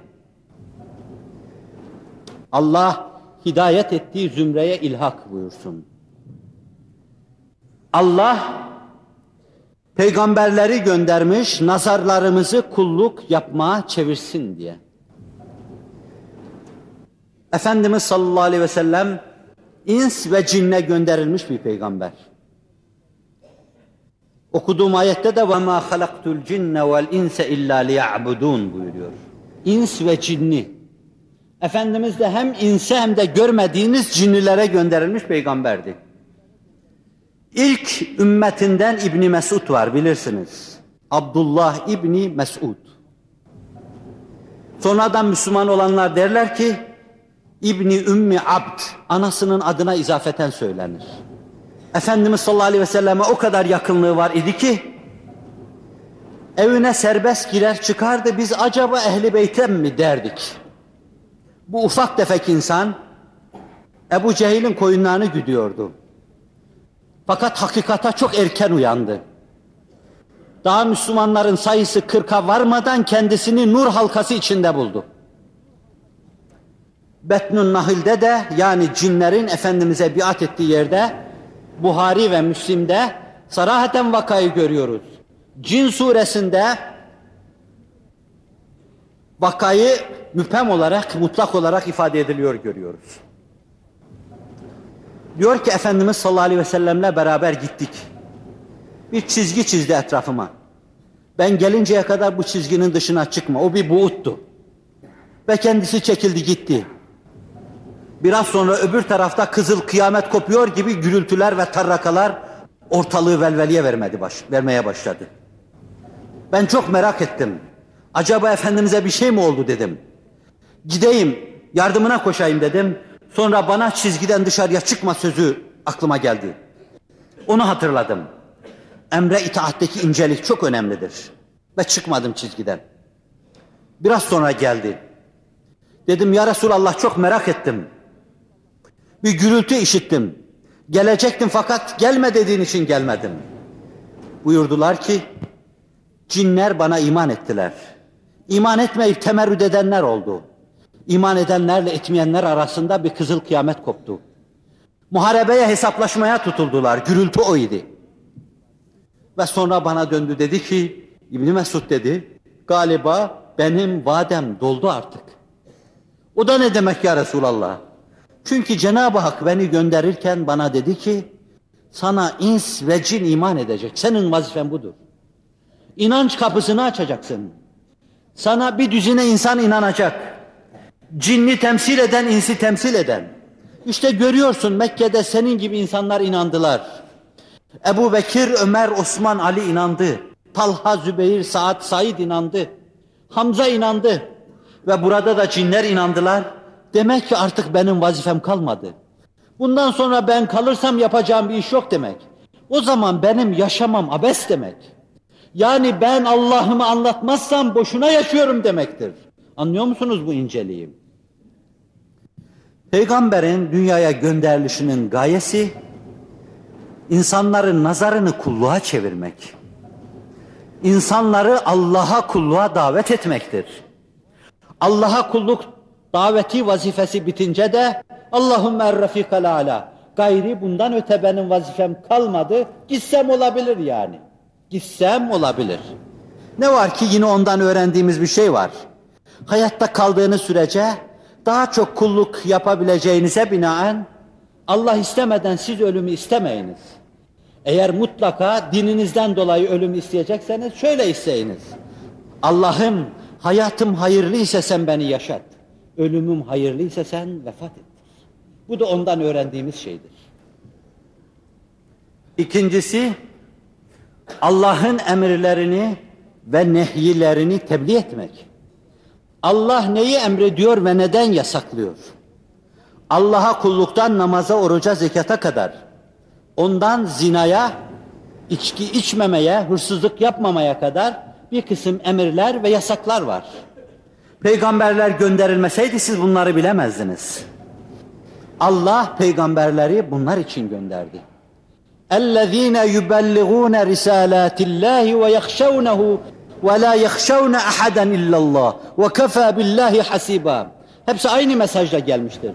Allah hidayet ettiği zümreye ilhak buyursun. Allah peygamberleri göndermiş, nazarlarımızı kulluk yapmaya çevirsin diye. Efendimiz sallallahu aleyhi ve sellem ins ve cinne gönderilmiş bir peygamber. Okuduğum ayette de halaktul cinne vel inse illa liya'budun buyuruyor. İns ve cinni. Efendimiz de hem inse hem de görmediğiniz cinnilere gönderilmiş peygamberdi. İlk ümmetinden İbni Mesud var bilirsiniz. Abdullah İbni Mesud. Sonradan Müslüman olanlar derler ki İbni Ümmi Abd anasının adına izafeten söylenir. Efendimiz sallallahu aleyhi ve selleme o kadar yakınlığı var idi ki evine serbest girer çıkardı biz acaba ehli beytem mi derdik. Bu ufak tefek insan Ebu Cehil'in koyunlarını güdüyordu. Fakat hakikata çok erken uyandı. Daha Müslümanların sayısı kırka varmadan kendisini nur halkası içinde buldu. Betnun Nahil'de de yani cinlerin Efendimiz'e biat ettiği yerde Buhari ve Müslim'de sarahaten vakayı görüyoruz. Cin suresinde vakayı müphem olarak, mutlak olarak ifade ediliyor görüyoruz. Diyor ki Efendimiz sallallahu aleyhi ve sellemle beraber gittik. Bir çizgi çizdi etrafıma. Ben gelinceye kadar bu çizginin dışına çıkma. O bir buğuttu. Ve kendisi çekildi gitti. Biraz sonra öbür tarafta kızıl kıyamet kopuyor gibi gürültüler ve tarrakalar ortalığı velveliye vermedi baş, vermeye başladı. Ben çok merak ettim. Acaba Efendimiz'e bir şey mi oldu dedim. Gideyim, yardımına koşayım dedim. Sonra bana çizgiden dışarıya çıkma sözü aklıma geldi. Onu hatırladım. Emre itaatteki incelik çok önemlidir. Ve çıkmadım çizgiden. Biraz sonra geldi. Dedim ya Resulallah çok merak ettim. Bir gürültü işittim. Gelecektim fakat gelme dediğin için gelmedim. Buyurdular ki cinler bana iman ettiler. İman etmeyip temerrüt edenler oldu. İman edenlerle etmeyenler arasında bir kızıl kıyamet koptu. Muharebeye hesaplaşmaya tutuldular. Gürültü o idi. Ve sonra bana döndü dedi ki İbni Mesud dedi galiba benim vadem doldu artık. O da ne demek ya Resulallah? Çünkü Cenab-ı Hak beni gönderirken bana dedi ki sana ins ve cin iman edecek. Senin vazifen budur. İnanç kapısını açacaksın. Sana bir düzine insan inanacak. Cinni temsil eden, insi temsil eden. İşte görüyorsun Mekke'de senin gibi insanlar inandılar. Ebu Bekir, Ömer, Osman, Ali inandı. Talha, Zübeyir, Saad, Said inandı. Hamza inandı. Ve burada da cinler inandılar. Demek ki artık benim vazifem kalmadı. Bundan sonra ben kalırsam yapacağım bir iş yok demek. O zaman benim yaşamam abes demek. Yani ben Allah'ımı anlatmazsam boşuna yaşıyorum demektir. Anlıyor musunuz bu inceliği? Peygamberin dünyaya gönderilişinin gayesi insanların nazarını kulluğa çevirmek. İnsanları Allah'a kulluğa davet etmektir. Allah'a kulluk daveti vazifesi bitince de Allahümme errafikal ala. Gayri bundan öte benim vazifem kalmadı. Gitsem olabilir yani. Gitsem olabilir. Ne var ki yine ondan öğrendiğimiz bir şey var. Hayatta kaldığınız sürece daha çok kulluk yapabileceğinize binaen Allah istemeden siz ölümü istemeyiniz. Eğer mutlaka dininizden dolayı ölüm isteyecekseniz şöyle isteyiniz. Allah'ım hayatım hayırlı ise sen beni yaşat. Ölümüm hayırlı ise sen vefat et. Bu da ondan öğrendiğimiz şeydir. İkincisi Allah'ın emirlerini ve nehyilerini tebliğ etmek. Allah neyi emrediyor ve neden yasaklıyor? Allah'a kulluktan namaza, oruca, zekata kadar, ondan zinaya, içki içmemeye, hırsızlık yapmamaya kadar bir kısım emirler ve yasaklar var. Peygamberler gönderilmeseydi siz bunları bilemezdiniz. Allah peygamberleri bunlar için gönderdi. اَلَّذ۪ينَ يُبَلِّغُونَ رِسَالَاتِ اللّٰهِ وَيَخْشَوْنَهُ وَلَا يَخْشَوْنَ أَحَدًا اِلَّا اللّٰهِ وَكَفَى بِاللّٰهِ حَسِيبًا Hepsi aynı mesajla gelmiştir.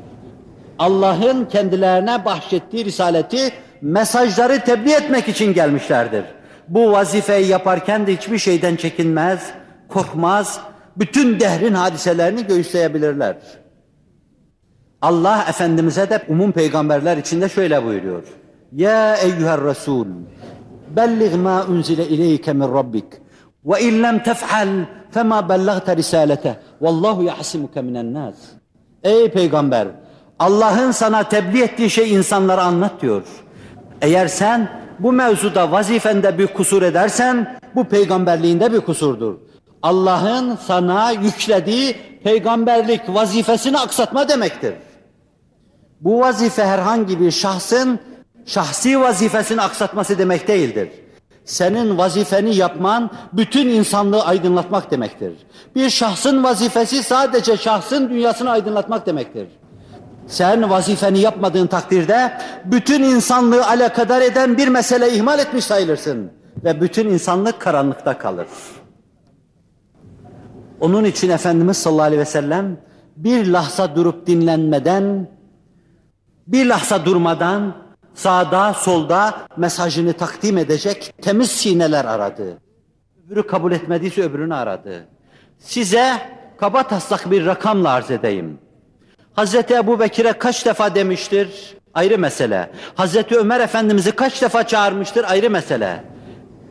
Allah'ın kendilerine bahşettiği risaleti mesajları tebliğ etmek için gelmişlerdir. Bu vazifeyi yaparken de hiçbir şeyden çekinmez, korkmaz, bütün dehrin hadiselerini göğüsleyebilirler. Allah Efendimiz'e de umum peygamberler içinde şöyle buyuruyor. Ya eyyüher Resul, bellig ma unzile ileyke min Rabbik. Ve in lem tef'al fema bellagte risalete. Vallahu yahsimuke minen nas. Ey peygamber, Allah'ın sana tebliğ ettiği şey insanlara anlat diyor. Eğer sen bu mevzuda vazifende bir kusur edersen bu peygamberliğinde bir kusurdur. Allah'ın sana yüklediği peygamberlik vazifesini aksatma demektir. Bu vazife herhangi bir şahsın şahsi vazifesini aksatması demek değildir. Senin vazifeni yapman bütün insanlığı aydınlatmak demektir. Bir şahsın vazifesi sadece şahsın dünyasını aydınlatmak demektir. Sen vazifeni yapmadığın takdirde bütün insanlığı alakadar eden bir mesele ihmal etmiş sayılırsın. Ve bütün insanlık karanlıkta kalır. Onun için Efendimiz sallallahu aleyhi ve sellem bir lahza durup dinlenmeden, bir lahza durmadan sağda solda mesajını takdim edecek temiz sineler aradı. Öbürü kabul etmediyse öbürünü aradı. Size kaba taslak bir rakamla arz edeyim. Hazreti Ebu Bekir'e kaç defa demiştir? Ayrı mesele. Hazreti Ömer Efendimiz'i kaç defa çağırmıştır? Ayrı mesele.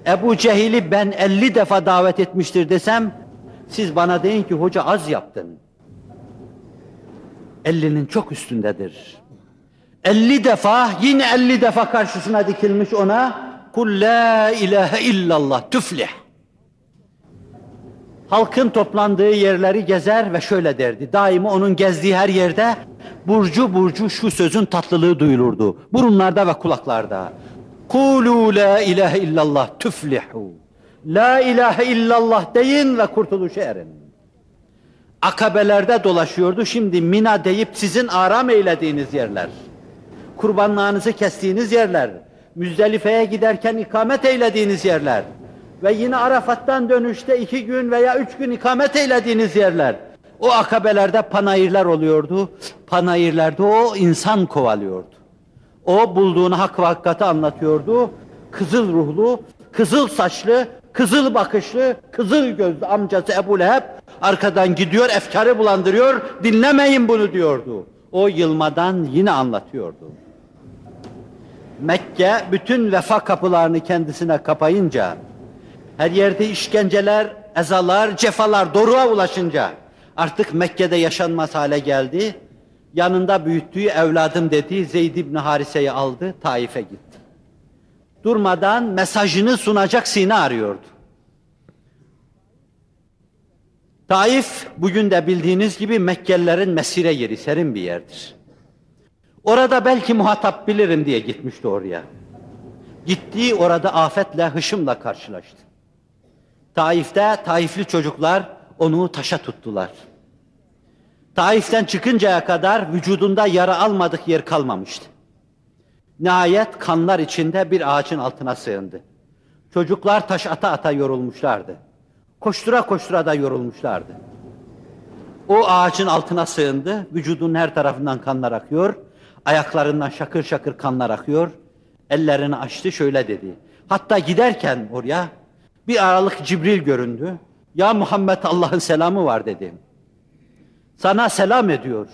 Ebu Cehil'i ben 50 defa davet etmiştir desem, siz bana deyin ki hoca az yaptın. 50'nin çok üstündedir. 50 defa, yine 50 defa karşısına dikilmiş ona, kul la ilahe illallah tüflih. Halkın toplandığı yerleri gezer ve şöyle derdi. Daima onun gezdiği her yerde burcu burcu şu sözün tatlılığı duyulurdu. Burunlarda ve kulaklarda. Kulu la ilahe illallah tüflihu. La ilahe illallah deyin ve kurtuluşa erin. Akabelerde dolaşıyordu. Şimdi Mina deyip sizin aram eylediğiniz yerler. Kurbanlarınızı kestiğiniz yerler. Müzdelife'ye giderken ikamet eylediğiniz yerler. Ve yine Arafat'tan dönüşte iki gün veya üç gün ikamet eylediğiniz yerler. O akabelerde panayırlar oluyordu. Panayırlarda o insan kovalıyordu. O bulduğunu hak ve hakikati anlatıyordu. Kızıl ruhlu, kızıl saçlı, kızıl bakışlı, kızıl gözlü amcası Ebu Leheb arkadan gidiyor, efkarı bulandırıyor, dinlemeyin bunu diyordu. O yılmadan yine anlatıyordu. Mekke bütün vefa kapılarını kendisine kapayınca, her yerde işkenceler, ezalar, cefalar doruğa ulaşınca artık Mekke'de yaşanmaz hale geldi. Yanında büyüttüğü evladım dediği Zeyd ibn Harise'yi aldı, Taif'e gitti. Durmadan mesajını sunacak sine arıyordu. Taif bugün de bildiğiniz gibi Mekkelilerin mesire yeri, serin bir yerdir. Orada belki muhatap bilirim diye gitmişti oraya. Gittiği orada afetle, hışımla karşılaştı. Taif'te Taifli çocuklar onu taşa tuttular. Taif'ten çıkıncaya kadar vücudunda yara almadık yer kalmamıştı. Nihayet kanlar içinde bir ağacın altına sığındı. Çocuklar taş ata ata yorulmuşlardı. Koştura koştura da yorulmuşlardı. O ağacın altına sığındı, vücudun her tarafından kanlar akıyor, ayaklarından şakır şakır kanlar akıyor, ellerini açtı şöyle dedi. Hatta giderken oraya bir aralık Cibril göründü. Ya Muhammed Allah'ın selamı var dedi. Sana selam ediyor.